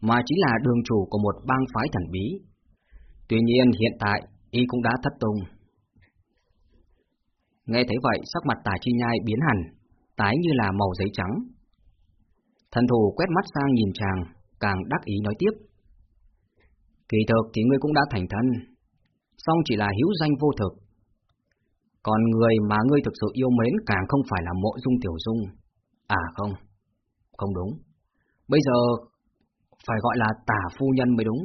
mà chính là đường chủ của một bang phái thần bí. Tuy nhiên hiện tại y cũng đã thất tung. Nghe thấy vậy sắc mặt tả chi nhai biến hẳn, tái như là màu giấy trắng. Thần thủ quét mắt sang nhìn chàng, càng đắc ý nói tiếp. Kỳ thực thì ngươi cũng đã thành thân, song chỉ là hữu danh vô thực, còn người mà ngươi thực sự yêu mến càng không phải là mộ dung tiểu dung. À không, không đúng. Bây giờ phải gọi là tả phu nhân mới đúng.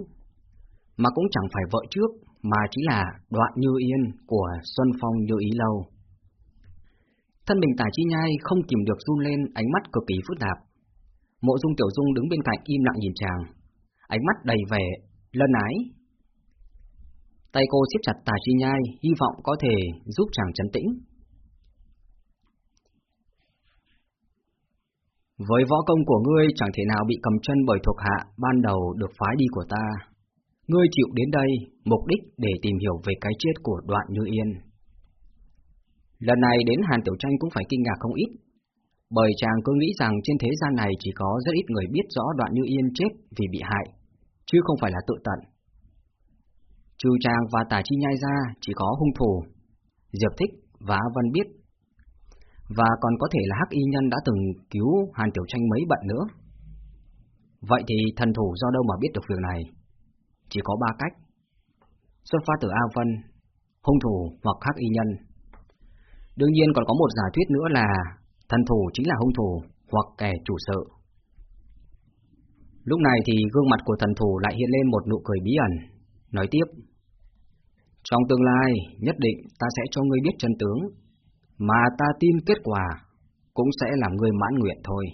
Mà cũng chẳng phải vợ trước, mà chỉ là đoạn như yên của Xuân Phong như ý lâu. Thân mình tả chi nhai không kìm được run lên, ánh mắt cực kỳ phức tạp. Mộ dung tiểu dung đứng bên cạnh im lặng nhìn chàng, ánh mắt đầy vẻ, lân ái, Tay cô siết chặt tà chi nhai, hy vọng có thể giúp chàng trấn tĩnh. Với võ công của ngươi chẳng thể nào bị cầm chân bởi thuộc hạ ban đầu được phái đi của ta. Ngươi chịu đến đây, mục đích để tìm hiểu về cái chết của đoạn như yên. Lần này đến Hàn Tiểu Tranh cũng phải kinh ngạc không ít, bởi chàng cứ nghĩ rằng trên thế gian này chỉ có rất ít người biết rõ đoạn như yên chết vì bị hại, chứ không phải là tự tận. Trừ chàng và tả chi nhai ra chỉ có hung thủ, Diệp Thích và Văn biết, và còn có thể là Hắc Y Nhân đã từng cứu Hàn Tiểu Tranh mấy bận nữa. Vậy thì thần thủ do đâu mà biết được việc này? Chỉ có ba cách. Xuất phát từ A Vân, hung thủ hoặc Hắc Y Nhân. Đương nhiên còn có một giả thuyết nữa là thần thủ chính là hung thủ hoặc kẻ chủ sự. Lúc này thì gương mặt của thần thủ lại hiện lên một nụ cười bí ẩn, nói tiếp. Trong tương lai, nhất định ta sẽ cho ngươi biết chân tướng, mà ta tin kết quả cũng sẽ làm ngươi mãn nguyện thôi.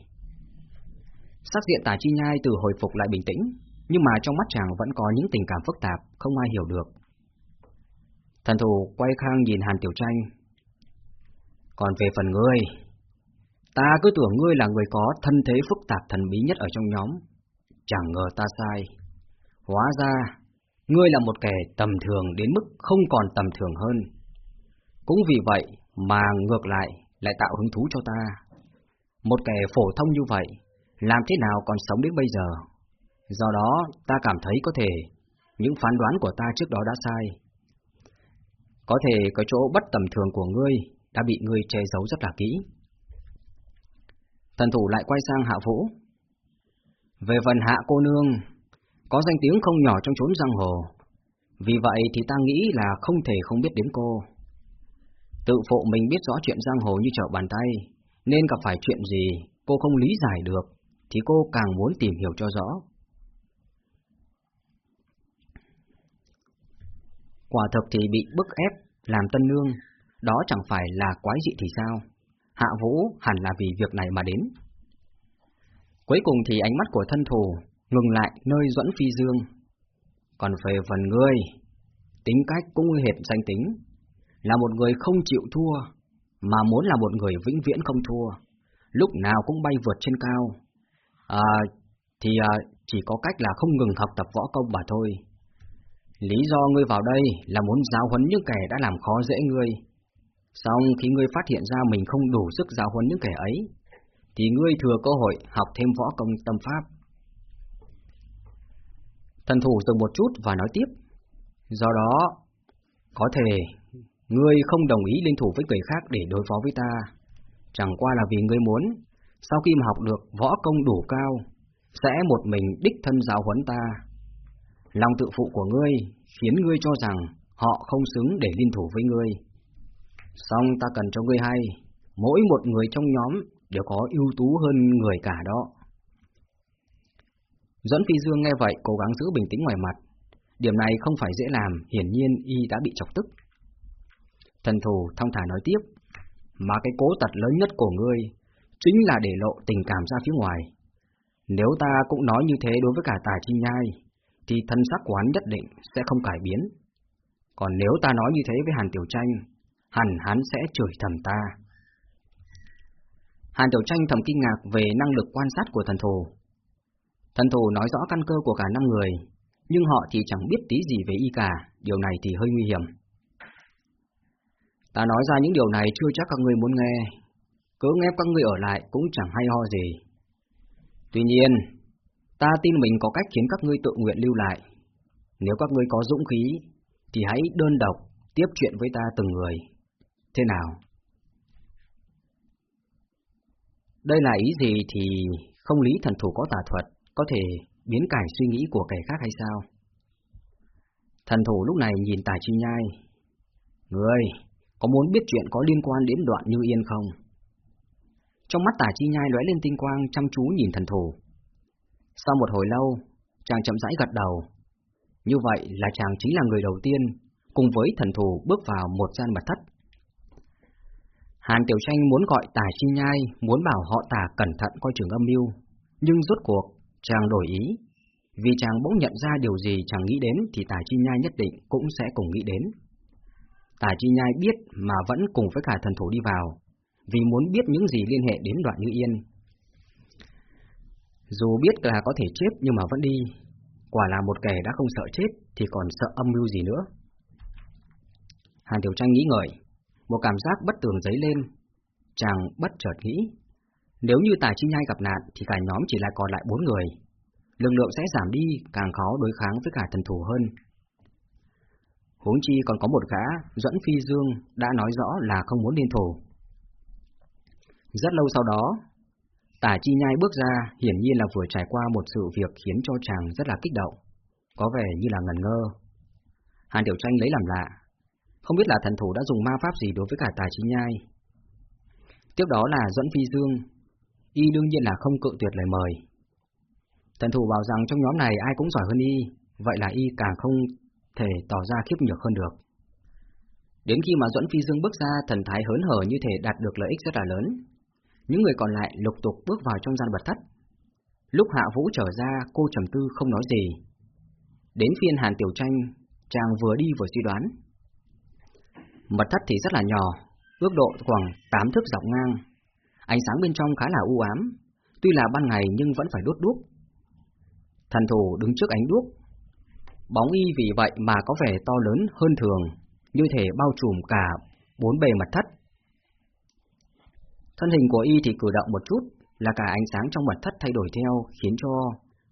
Sắc diện tả chi nhai từ hồi phục lại bình tĩnh, nhưng mà trong mắt chàng vẫn có những tình cảm phức tạp, không ai hiểu được. Thần thủ quay khang nhìn Hàn Tiểu Tranh. Còn về phần ngươi, ta cứ tưởng ngươi là người có thân thế phức tạp thần bí nhất ở trong nhóm. Chẳng ngờ ta sai. Hóa ra, ngươi là một kẻ tầm thường đến mức không còn tầm thường hơn. Cũng vì vậy mà ngược lại lại tạo hứng thú cho ta. Một kẻ phổ thông như vậy, làm thế nào còn sống đến bây giờ? Do đó, ta cảm thấy có thể những phán đoán của ta trước đó đã sai. Có thể có chỗ bất tầm thường của ngươi đã bị ngươi che giấu rất là kỹ. Thần thủ lại quay sang hạ vũ. Về phần hạ cô nương, có danh tiếng không nhỏ trong chốn giang hồ. Vì vậy thì ta nghĩ là không thể không biết đến cô. Tự phụ mình biết rõ chuyện giang hồ như trở bàn tay, nên gặp phải chuyện gì cô không lý giải được, thì cô càng muốn tìm hiểu cho rõ. Quả thực thì bị bức ép, làm tân nương, đó chẳng phải là quái dị thì sao? Hạ Vũ hẳn là vì việc này mà đến. Cuối cùng thì ánh mắt của thân thù ngừng lại nơi Duẫn Phi Dương. Còn về phần ngươi, tính cách cũng hệt danh tính, là một người không chịu thua, mà muốn là một người vĩnh viễn không thua, lúc nào cũng bay vượt trên cao. À, thì à, chỉ có cách là không ngừng học tập võ công mà thôi. Lý do ngươi vào đây là muốn giáo huấn những kẻ đã làm khó dễ ngươi. Xong khi ngươi phát hiện ra mình không đủ sức giáo huấn những kẻ ấy, thì ngươi thừa cơ hội học thêm võ công tâm pháp. Thần thủ dừng một chút và nói tiếp. Do đó, có thể ngươi không đồng ý liên thủ với người khác để đối phó với ta. Chẳng qua là vì ngươi muốn, sau khi mà học được võ công đủ cao, sẽ một mình đích thân giáo huấn ta. Lòng tự phụ của ngươi khiến ngươi cho rằng họ không xứng để liên thủ với ngươi. song ta cần cho ngươi hay, mỗi một người trong nhóm đều có ưu tú hơn người cả đó. Dẫn Phi Dương nghe vậy cố gắng giữ bình tĩnh ngoài mặt. Điểm này không phải dễ làm, hiển nhiên y đã bị chọc tức. Thần thù thông thả nói tiếp, mà cái cố tật lớn nhất của ngươi chính là để lộ tình cảm ra phía ngoài. Nếu ta cũng nói như thế đối với cả tài chi nhai, thì thân sắc của hắn nhất định sẽ không cải biến. Còn nếu ta nói như thế với Hàn Tiểu Tranh, hẳn hắn sẽ chửi thầm ta. Hàn Tiểu Tranh thầm kinh ngạc về năng lực quan sát của thần thù. Thần thủ nói rõ căn cơ của cả năm người, nhưng họ thì chẳng biết tí gì về y cả, điều này thì hơi nguy hiểm. Ta nói ra những điều này chưa chắc các người muốn nghe, cứ nghe các người ở lại cũng chẳng hay ho gì. Tuy nhiên, ta tin mình có cách khiến các ngươi tự nguyện lưu lại. Nếu các ngươi có dũng khí, thì hãy đơn độc tiếp chuyện với ta từng người. Thế nào? Đây là ý gì thì không lý thần thủ có tà thuật, có thể biến cải suy nghĩ của kẻ khác hay sao? Thần thủ lúc này nhìn tài chi nhai. Người, có muốn biết chuyện có liên quan đến đoạn như yên không? Trong mắt tả chi nhai lóe lên tinh quang chăm chú nhìn thần thủ. Sau một hồi lâu, chàng chậm rãi gật đầu. Như vậy là chàng chính là người đầu tiên, cùng với thần thủ bước vào một gian mật thất. Hàn Tiểu Tranh muốn gọi tả chi nhai, muốn bảo họ tả cẩn thận coi trường âm mưu, nhưng rốt cuộc, chàng đổi ý. Vì chàng bỗng nhận ra điều gì chàng nghĩ đến thì tài chi nhai nhất định cũng sẽ cùng nghĩ đến. tài chi nhai biết mà vẫn cùng với cả thần thủ đi vào, vì muốn biết những gì liên hệ đến đoạn như yên. Dù biết là có thể chết nhưng mà vẫn đi, quả là một kẻ đã không sợ chết thì còn sợ âm mưu gì nữa. Hàn Tiểu Tranh nghĩ ngợi, một cảm giác bất tường dấy lên, chàng bất chợt nghĩ, nếu như Tài Chi Nhai gặp nạn thì cả nhóm chỉ lại còn lại bốn người, lực lượng sẽ giảm đi, càng khó đối kháng với cả thần thủ hơn. Huống chi còn có một gã, dẫn Phi Dương đã nói rõ là không muốn liên thủ. Rất lâu sau đó, Tả Chi Nhai bước ra, hiển nhiên là vừa trải qua một sự việc khiến cho chàng rất là kích động, có vẻ như là ngần ngơ. Hàn Tiểu Tranh lấy làm lạ, không biết là thần thủ đã dùng ma pháp gì đối với cả Tả Chi Nhai. Tiếp đó là Duẫn Phi Dương, y đương nhiên là không cự tuyệt lời mời. Thần thủ bảo rằng trong nhóm này ai cũng giỏi hơn y, vậy là y càng không thể tỏ ra khiếp nhược hơn được. Đến khi mà Duẫn Phi Dương bước ra, thần thái hớn hở như thể đạt được lợi ích rất là lớn. Những người còn lại lục tục bước vào trong gian bật thất. Lúc Hạ Vũ trở ra, cô trầm tư không nói gì. Đến phiên Hàn Tiểu Tranh, chàng vừa đi vừa suy đoán. Mật thất thì rất là nhỏ, ước độ khoảng 8 thước dọc ngang. Ánh sáng bên trong khá là u ám, tuy là ban ngày nhưng vẫn phải đốt đuốc. Thần thủ đứng trước ánh đuốc, Bóng y vì vậy mà có vẻ to lớn hơn thường, như thể bao trùm cả bốn bề mặt thất. Thân hình của y thì cử động một chút, là cả ánh sáng trong mặt thất thay đổi theo, khiến cho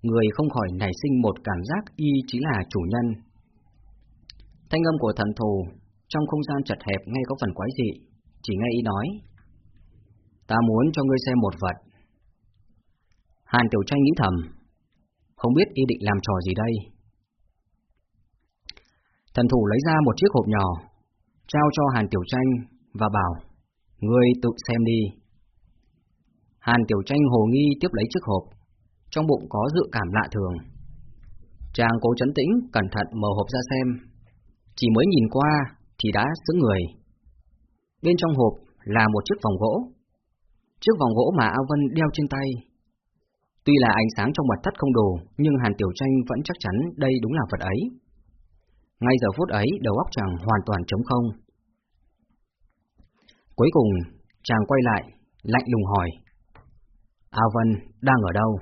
người không khỏi nảy sinh một cảm giác y chính là chủ nhân. Thanh âm của thần thù trong không gian chật hẹp ngay có phần quái dị, chỉ nghe y nói. Ta muốn cho ngươi xem một vật. Hàn Tiểu Tranh nghĩ thầm, không biết y định làm trò gì đây. Thần thủ lấy ra một chiếc hộp nhỏ, trao cho Hàn Tiểu Tranh và bảo, ngươi tự xem đi. Hàn Tiểu Tranh hồ nghi tiếp lấy chiếc hộp, trong bụng có dự cảm lạ thường. Chàng cố chấn tĩnh, cẩn thận mở hộp ra xem. Chỉ mới nhìn qua thì đã sững người. Bên trong hộp là một chiếc vòng gỗ. Chiếc vòng gỗ mà A Vân đeo trên tay. Tuy là ánh sáng trong mặt thất không đủ, nhưng Hàn Tiểu Tranh vẫn chắc chắn đây đúng là vật ấy. Ngay giờ phút ấy, đầu óc chàng hoàn toàn trống không. Cuối cùng, chàng quay lại, lạnh lùng hỏi. A Vân đang ở đâu?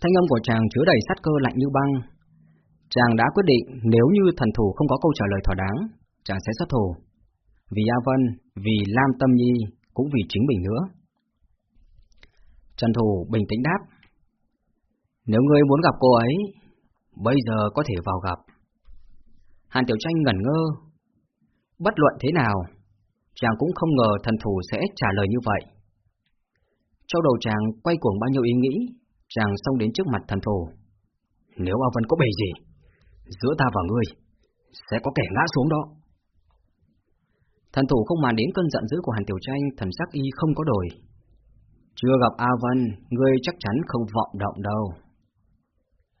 Thanh âm của chàng chứa đầy sát cơ lạnh như băng. Chàng đã quyết định nếu như thần thủ không có câu trả lời thỏa đáng, chàng sẽ xuất thủ. Vì A Vân, vì Lam Tâm Nhi, cũng vì chính mình nữa. Trần Thủ bình tĩnh đáp. Nếu ngươi muốn gặp cô ấy, bây giờ có thể vào gặp. Hàn Tiểu Tranh ngẩn ngơ. Bất luận thế nào, chàng cũng không ngờ thần thủ sẽ trả lời như vậy. Trong đầu chàng quay cuồng bao nhiêu ý nghĩ, chàng xông đến trước mặt thần thủ. Nếu A Vân có bề gì, giữa ta và ngươi, sẽ có kẻ ngã xuống đó. Thần thủ không màn đến cơn giận dữ của Hàn Tiểu Tranh, thần sắc y không có đổi. Chưa gặp A Vân, ngươi chắc chắn không vọng động đâu.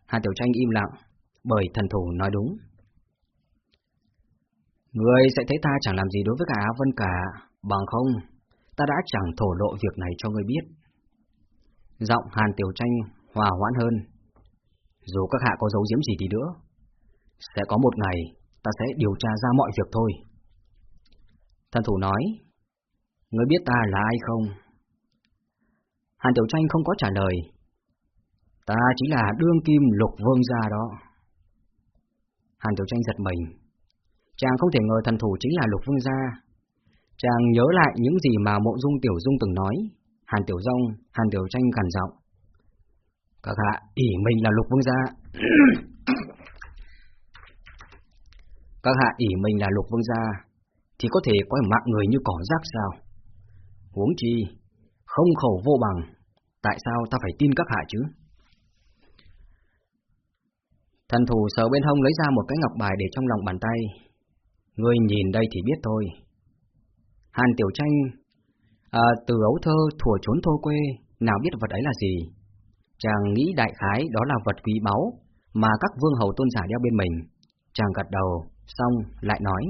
Hàn Tiểu Tranh im lặng, bởi thần thủ nói đúng. ngươi sẽ thấy ta chẳng làm gì đối với cả A Vân cả, bằng không, ta đã chẳng thổ lộ việc này cho ngươi biết. Giọng Hàn Tiểu Tranh hòa hoãn hơn. Dù các hạ có dấu diếm gì đi nữa, sẽ có một ngày ta sẽ điều tra ra mọi việc thôi. Thần thủ nói, ngươi biết ta là ai không? Hàn Tiểu Tranh không có trả lời, Ta chính là đương kim lục vương gia đó. Hàn Tiểu Tranh giật mình. Chàng không thể ngờ thần thủ chính là lục vương gia. Chàng nhớ lại những gì mà mộ dung tiểu dung từng nói. Hàn Tiểu Dung, Hàn Tiểu Tranh gằn giọng. Các hạ, ỷ mình là lục vương gia. Các hạ ỷ mình là lục vương gia, thì có thể coi mạng người như cỏ rác sao? Huống chi, không khẩu vô bằng, tại sao ta phải tin các hạ chứ? Thần thủ sờ bên hông lấy ra một cái ngọc bài để trong lòng bàn tay. Ngươi nhìn đây thì biết thôi. Hàn Tiểu Tranh, à, từ ấu thơ thủa trốn thô quê, nào biết vật ấy là gì? Chàng nghĩ đại khái đó là vật quý báu mà các vương hầu tôn giả đeo bên mình. Chàng gật đầu, xong lại nói.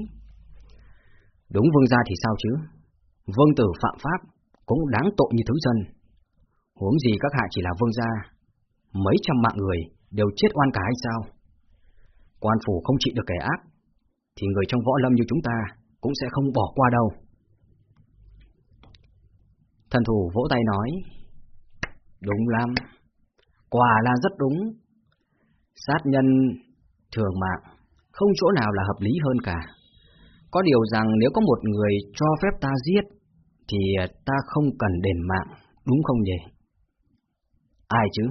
Đúng vương gia thì sao chứ? Vương tử phạm pháp cũng đáng tội như thứ dân. Huống gì các hạ chỉ là vương gia, mấy trăm mạng người đều chết oan cả hay sao? Quan phủ không trị được kẻ ác, thì người trong võ lâm như chúng ta cũng sẽ không bỏ qua đâu. Thần thủ vỗ tay nói, đúng lắm, quả là rất đúng. Sát nhân thường mạng, không chỗ nào là hợp lý hơn cả. Có điều rằng nếu có một người cho phép ta giết, thì à, ta không cần đền mạng, đúng không nhỉ? Ai chứ?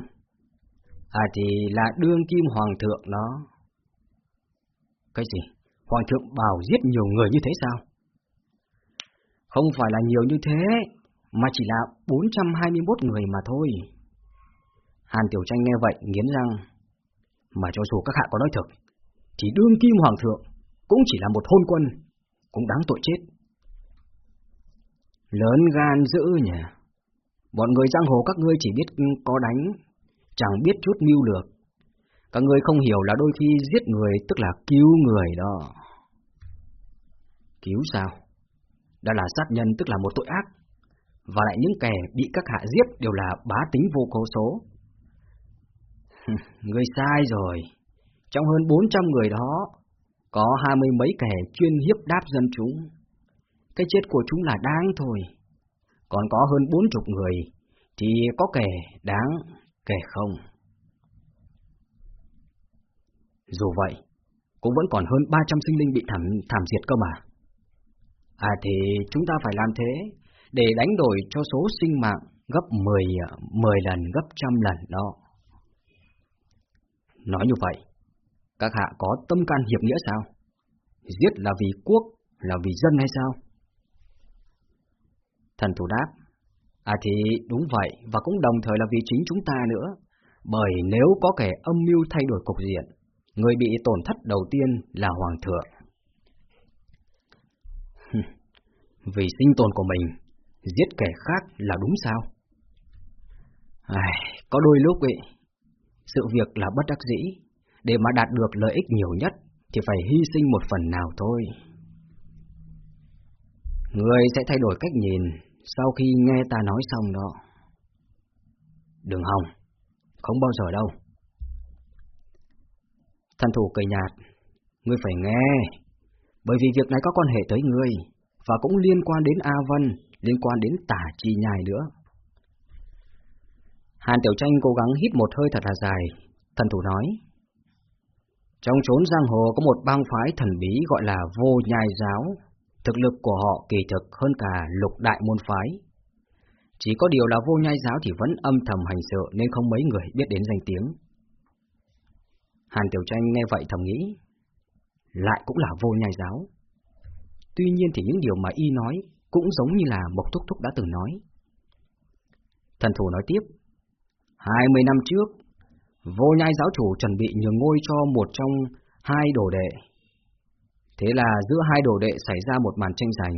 À thì là đương kim hoàng thượng đó. Cái gì? Hoàng thượng bảo giết nhiều người như thế sao? Không phải là nhiều như thế, mà chỉ là 421 người mà thôi. Hàn Tiểu Tranh nghe vậy nghiến răng. Mà cho dù các hạ có nói thật, thì đương kim hoàng thượng cũng chỉ là một hôn quân, cũng đáng tội chết. Lớn gan dữ nhỉ. Bọn người giang hồ các ngươi chỉ biết có đánh, chẳng biết chút mưu lược. Các ngươi không hiểu là đôi khi giết người tức là cứu người đó. Cứu sao? Đã là sát nhân tức là một tội ác, và lại những kẻ bị các hạ giết đều là bá tính vô cố số. Người sai rồi, trong hơn 400 người đó, có hai mươi mấy kẻ chuyên hiếp đáp dân chúng. Cái chết của chúng là đáng thôi. Còn có hơn bốn chục người, thì có kẻ đáng, kẻ không. Dù vậy, cũng vẫn còn hơn 300 sinh linh bị thảm, thảm diệt cơ mà. À thì chúng ta phải làm thế, để đánh đổi cho số sinh mạng gấp 10, 10 lần, gấp trăm lần đó. Nói như vậy, các hạ có tâm can hiệp nghĩa sao? Giết là vì quốc, là vì dân hay sao? Thần thủ đáp, à thì đúng vậy, và cũng đồng thời là vì chính chúng ta nữa, bởi nếu có kẻ âm mưu thay đổi cục diện, người bị tổn thất đầu tiên là Hoàng thượng. vì sinh tồn của mình, giết kẻ khác là đúng sao? Ai, có đôi lúc ấy, sự việc là bất đắc dĩ, để mà đạt được lợi ích nhiều nhất thì phải hy sinh một phần nào thôi. Người sẽ thay đổi cách nhìn sau khi nghe ta nói xong đó. Đừng hòng, không bao giờ đâu. Thần thủ cười nhạt, ngươi phải nghe, bởi vì việc này có quan hệ tới ngươi, và cũng liên quan đến A Vân, liên quan đến tả chi Nhài nữa. Hàn Tiểu Tranh cố gắng hít một hơi thật là dài, thần thủ nói. Trong chốn giang hồ có một bang phái thần bí gọi là vô nhai giáo, thực lực của họ kỳ thực hơn cả lục đại môn phái. Chỉ có điều là vô nhai giáo thì vẫn âm thầm hành sự nên không mấy người biết đến danh tiếng. Hàn Tiểu Tranh nghe vậy thầm nghĩ, lại cũng là vô nhai giáo. Tuy nhiên thì những điều mà y nói cũng giống như là Mộc Thúc Thúc đã từng nói. Thần thủ nói tiếp, hai mươi năm trước, Vô nhai giáo chủ chuẩn bị nhường ngôi cho một trong hai đồ đệ. Thế là giữa hai đồ đệ xảy ra một màn tranh giành.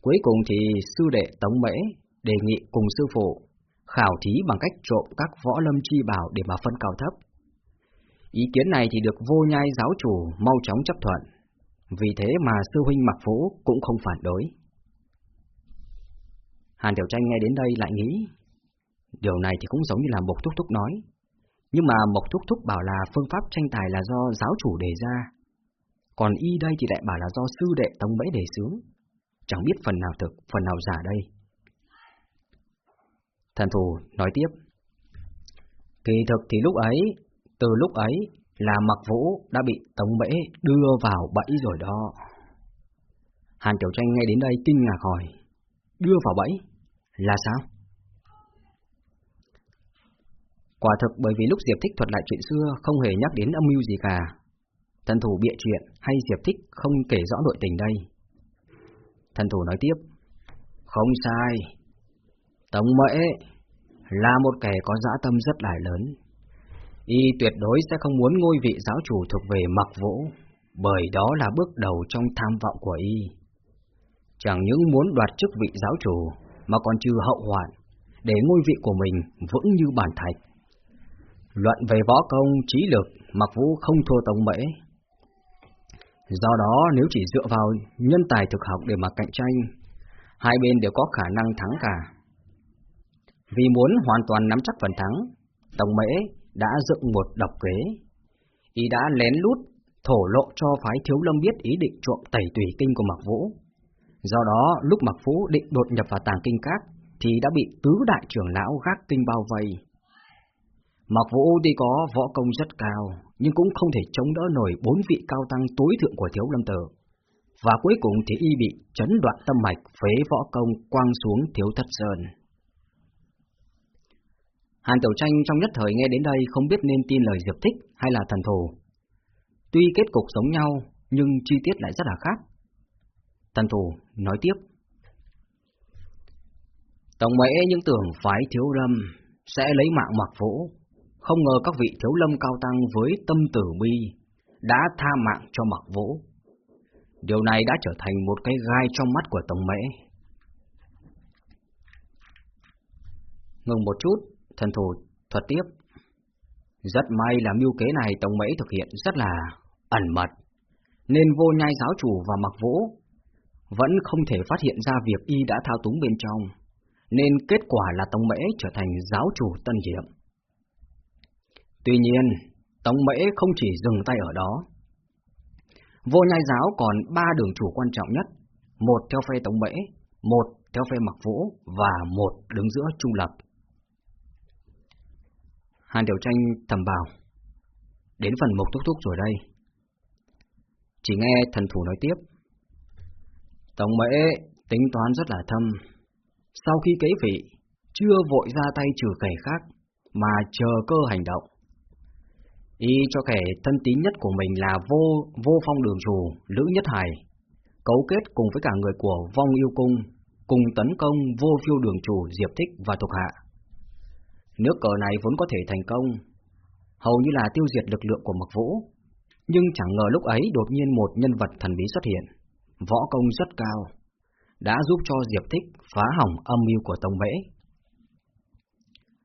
Cuối cùng thì sư đệ Tống Mễ đề nghị cùng sư phụ khảo thí bằng cách trộm các võ lâm chi bảo để mà phân cao thấp. Ý kiến này thì được vô nhai giáo chủ mau chóng chấp thuận, vì thế mà sư huynh Mặc Vũ cũng không phản đối. Hàn Tiểu Tranh nghe đến đây lại nghĩ, điều này thì cũng giống như là một Thúc Thúc nói, nhưng mà Mộc Thúc Thúc bảo là phương pháp tranh tài là do giáo chủ đề ra. Còn y đây thì lại bảo là do sư đệ Tống Bẫy đề xướng. Chẳng biết phần nào thực, phần nào giả đây. Thần thù nói tiếp. Kỳ thực thì lúc ấy, từ lúc ấy là Mặc Vũ đã bị Tống Bẫy đưa vào bẫy rồi đó. Hàn Tiểu Tranh nghe đến đây kinh ngạc hỏi. Đưa vào bẫy? Là sao? Quả thực bởi vì lúc Diệp Thích thuật lại chuyện xưa không hề nhắc đến âm mưu gì cả. Thần thủ bịa chuyện hay Diệp Thích không kể rõ nội tình đây. Thần thủ nói tiếp. Không sai. Tống mễ là một kẻ có dã tâm rất đại lớn. Y tuyệt đối sẽ không muốn ngôi vị giáo chủ thuộc về mặc vũ, bởi đó là bước đầu trong tham vọng của Y. Chẳng những muốn đoạt chức vị giáo chủ, mà còn trừ hậu hoạn, để ngôi vị của mình vững như bản thạch. Luận về võ công, trí lực, Mặc Vũ không thua Tống Mễ. Do đó, nếu chỉ dựa vào nhân tài thực học để mà cạnh tranh, hai bên đều có khả năng thắng cả. Vì muốn hoàn toàn nắm chắc phần thắng, Tống Mễ đã dựng một độc kế. Ý đã lén lút thổ lộ cho phái thiếu lâm biết ý định trộm tẩy tùy kinh của Mặc Vũ. Do đó, lúc Mặc Vũ định đột nhập vào tàng kinh các, thì đã bị tứ đại trưởng lão gác kinh bao vây. Mặc vũ tuy có võ công rất cao, nhưng cũng không thể chống đỡ nổi bốn vị cao tăng tối thượng của thiếu lâm tử. Và cuối cùng thì y bị chấn đoạn tâm mạch phế võ công quang xuống thiếu thất sơn. Hàn Tiểu Tranh trong nhất thời nghe đến đây không biết nên tin lời Diệp Thích hay là thần thù. Tuy kết cục giống nhau, nhưng chi tiết lại rất là khác. Thần thù nói tiếp. Tổng mễ những tưởng phái thiếu lâm sẽ lấy mạng mặc vũ, không ngờ các vị thiếu lâm cao tăng với tâm tử bi đã tha mạng cho mặc vũ. Điều này đã trở thành một cái gai trong mắt của Tổng mễ. Ngừng một chút, thần thủ thuật tiếp. Rất may là mưu kế này Tổng mễ thực hiện rất là ẩn mật, nên vô nhai giáo chủ và mặc vũ vẫn không thể phát hiện ra việc y đã thao túng bên trong, nên kết quả là tổng Mễ trở thành giáo chủ tân nhiệm. Tuy nhiên, Tống Mễ không chỉ dừng tay ở đó. Vô nhai giáo còn ba đường chủ quan trọng nhất, một theo phe Tống Mễ, một theo phe Mặc Vũ và một đứng giữa trung lập. Hàn Điều Tranh thầm bảo, đến phần mục thúc thúc rồi đây. Chỉ nghe thần thủ nói tiếp. Tổng mễ tính toán rất là thâm. Sau khi kế vị, chưa vội ra tay trừ kẻ khác, mà chờ cơ hành động. Y cho kẻ thân tín nhất của mình là vô vô phong đường chủ Lữ Nhất Hải, cấu kết cùng với cả người của vong yêu cung, cùng tấn công vô phiêu đường chủ Diệp Thích và thuộc hạ. Nước cờ này vốn có thể thành công, hầu như là tiêu diệt lực lượng của Mộc Vũ, nhưng chẳng ngờ lúc ấy đột nhiên một nhân vật thần bí xuất hiện, võ công rất cao, đã giúp cho Diệp Thích phá hỏng âm mưu của Tông Mễ.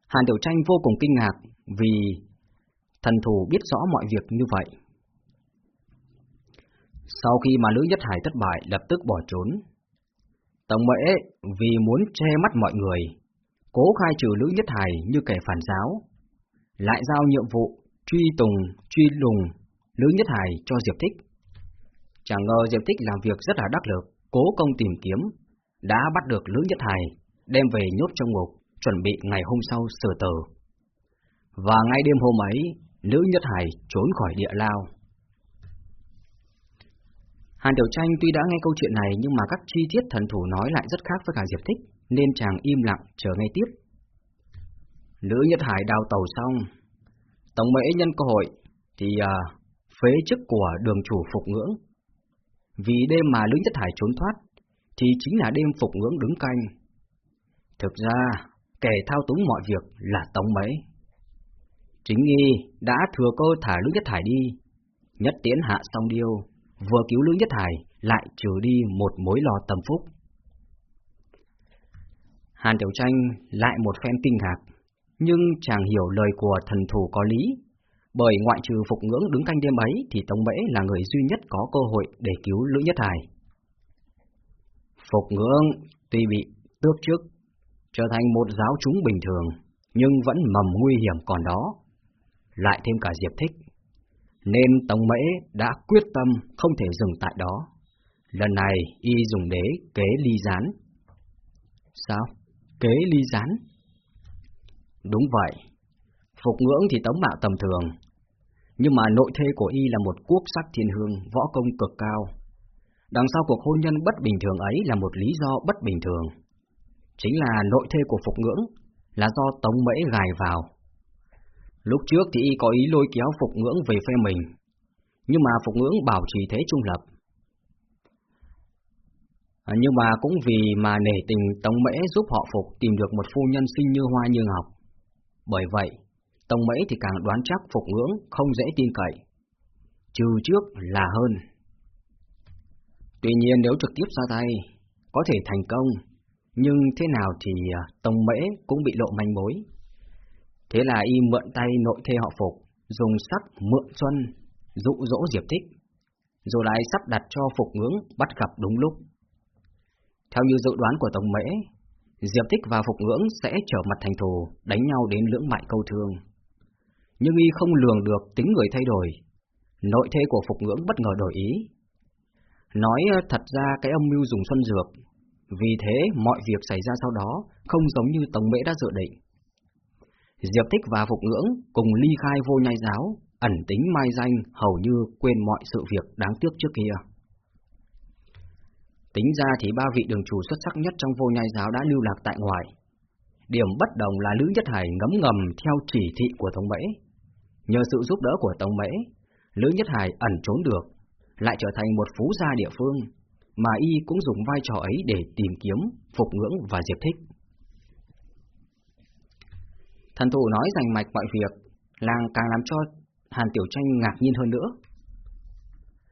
Hàn Tiểu Tranh vô cùng kinh ngạc vì thần thủ biết rõ mọi việc như vậy. Sau khi mà Lữ Nhất Hải thất bại lập tức bỏ trốn. Tổng Mễ vì muốn che mắt mọi người, cố khai trừ Lữ Nhất Hải như kẻ phản giáo, lại giao nhiệm vụ truy tùng, truy lùng Lữ Nhất Hải cho Diệp Thích. Chẳng ngờ Diệp Thích làm việc rất là đắc lực, cố công tìm kiếm, đã bắt được Lữ Nhất Hải, đem về nhốt trong ngục, chuẩn bị ngày hôm sau sửa tờ. Và ngay đêm hôm ấy, Lữ Nhất Hải trốn khỏi địa lao. Hàn Tiểu Tranh tuy đã nghe câu chuyện này nhưng mà các chi tiết thần thủ nói lại rất khác với cả Diệp Thích, nên chàng im lặng chờ ngay tiếp. Lữ Nhất Hải đào tàu xong, Tổng mễ nhân cơ hội thì à, phế chức của đường chủ Phục Ngưỡng. Vì đêm mà Lữ Nhất Hải trốn thoát, thì chính là đêm Phục Ngưỡng đứng canh. Thực ra, kẻ thao túng mọi việc là tổng Mễ. Chính nghi đã thừa cơ thả Lữ Nhất Hải đi, nhất tiến hạ song điêu, vừa cứu Lữ Nhất Hải lại trừ đi một mối lo tâm phúc. Hàn Tiểu Tranh lại một phen kinh ngạc, nhưng chàng hiểu lời của thần thủ có lý, bởi ngoại trừ Phục Ngưỡng đứng canh đêm ấy thì Tống Mễ là người duy nhất có cơ hội để cứu Lữ Nhất Hải. Phục Ngưỡng tuy bị tước chức, trở thành một giáo chúng bình thường, nhưng vẫn mầm nguy hiểm còn đó. Lại thêm cả Diệp Thích. Nên Tống Mễ đã quyết tâm không thể dừng tại đó. Lần này y dùng đế kế ly gián. Sao? Kế ly gián? Đúng vậy. Phục ngưỡng thì tống mạo tầm thường, nhưng mà nội thê của y là một quốc sắc thiên hương, võ công cực cao. Đằng sau cuộc hôn nhân bất bình thường ấy là một lý do bất bình thường. Chính là nội thê của Phục Ngưỡng, là do Tống Mễ gài vào. Lúc trước thì y có ý lôi kéo Phục Ngưỡng về phe mình, nhưng mà Phục Ngưỡng bảo trì thế trung lập. À, nhưng mà cũng vì mà nể tình Tống Mễ giúp họ Phục tìm được một phu nhân sinh như hoa như ngọc. Bởi vậy, Tông Mễ thì càng đoán chắc Phục Ngưỡng không dễ tin cậy. Trừ trước là hơn. Tuy nhiên nếu trực tiếp ra tay, có thể thành công, nhưng thế nào thì à, Tống Tông Mễ cũng bị lộ manh mối. Thế là y mượn tay nội thê họ Phục, dùng sắc mượn xuân, dụ dỗ Diệp Thích, rồi lại sắp đặt cho Phục Ngưỡng bắt gặp đúng lúc. Theo như dự đoán của tổng Mễ, Diệp Thích và Phục Ngưỡng sẽ trở mặt thành thù, đánh nhau đến lưỡng bại câu thương nhưng y không lường được tính người thay đổi. Nội thê của Phục Ngưỡng bất ngờ đổi ý. Nói thật ra cái âm mưu dùng xuân dược, vì thế mọi việc xảy ra sau đó không giống như tổng Mễ đã dự định. Diệp Thích và Phục Ngưỡng cùng ly khai vô nhai giáo, ẩn tính mai danh hầu như quên mọi sự việc đáng tiếc trước kia. Tính ra thì ba vị đường chủ xuất sắc nhất trong vô nhai giáo đã lưu lạc tại ngoài. Điểm bất đồng là Lữ Nhất Hải ngấm ngầm theo chỉ thị của Tống Mễ. Nhờ sự giúp đỡ của Tống Mễ, Lữ Nhất Hải ẩn trốn được, lại trở thành một phú gia địa phương, mà y cũng dùng vai trò ấy để tìm kiếm, phục ngưỡng và diệp thích. Thần thủ nói rành mạch mọi việc, làng càng làm cho Hàn Tiểu Tranh ngạc nhiên hơn nữa.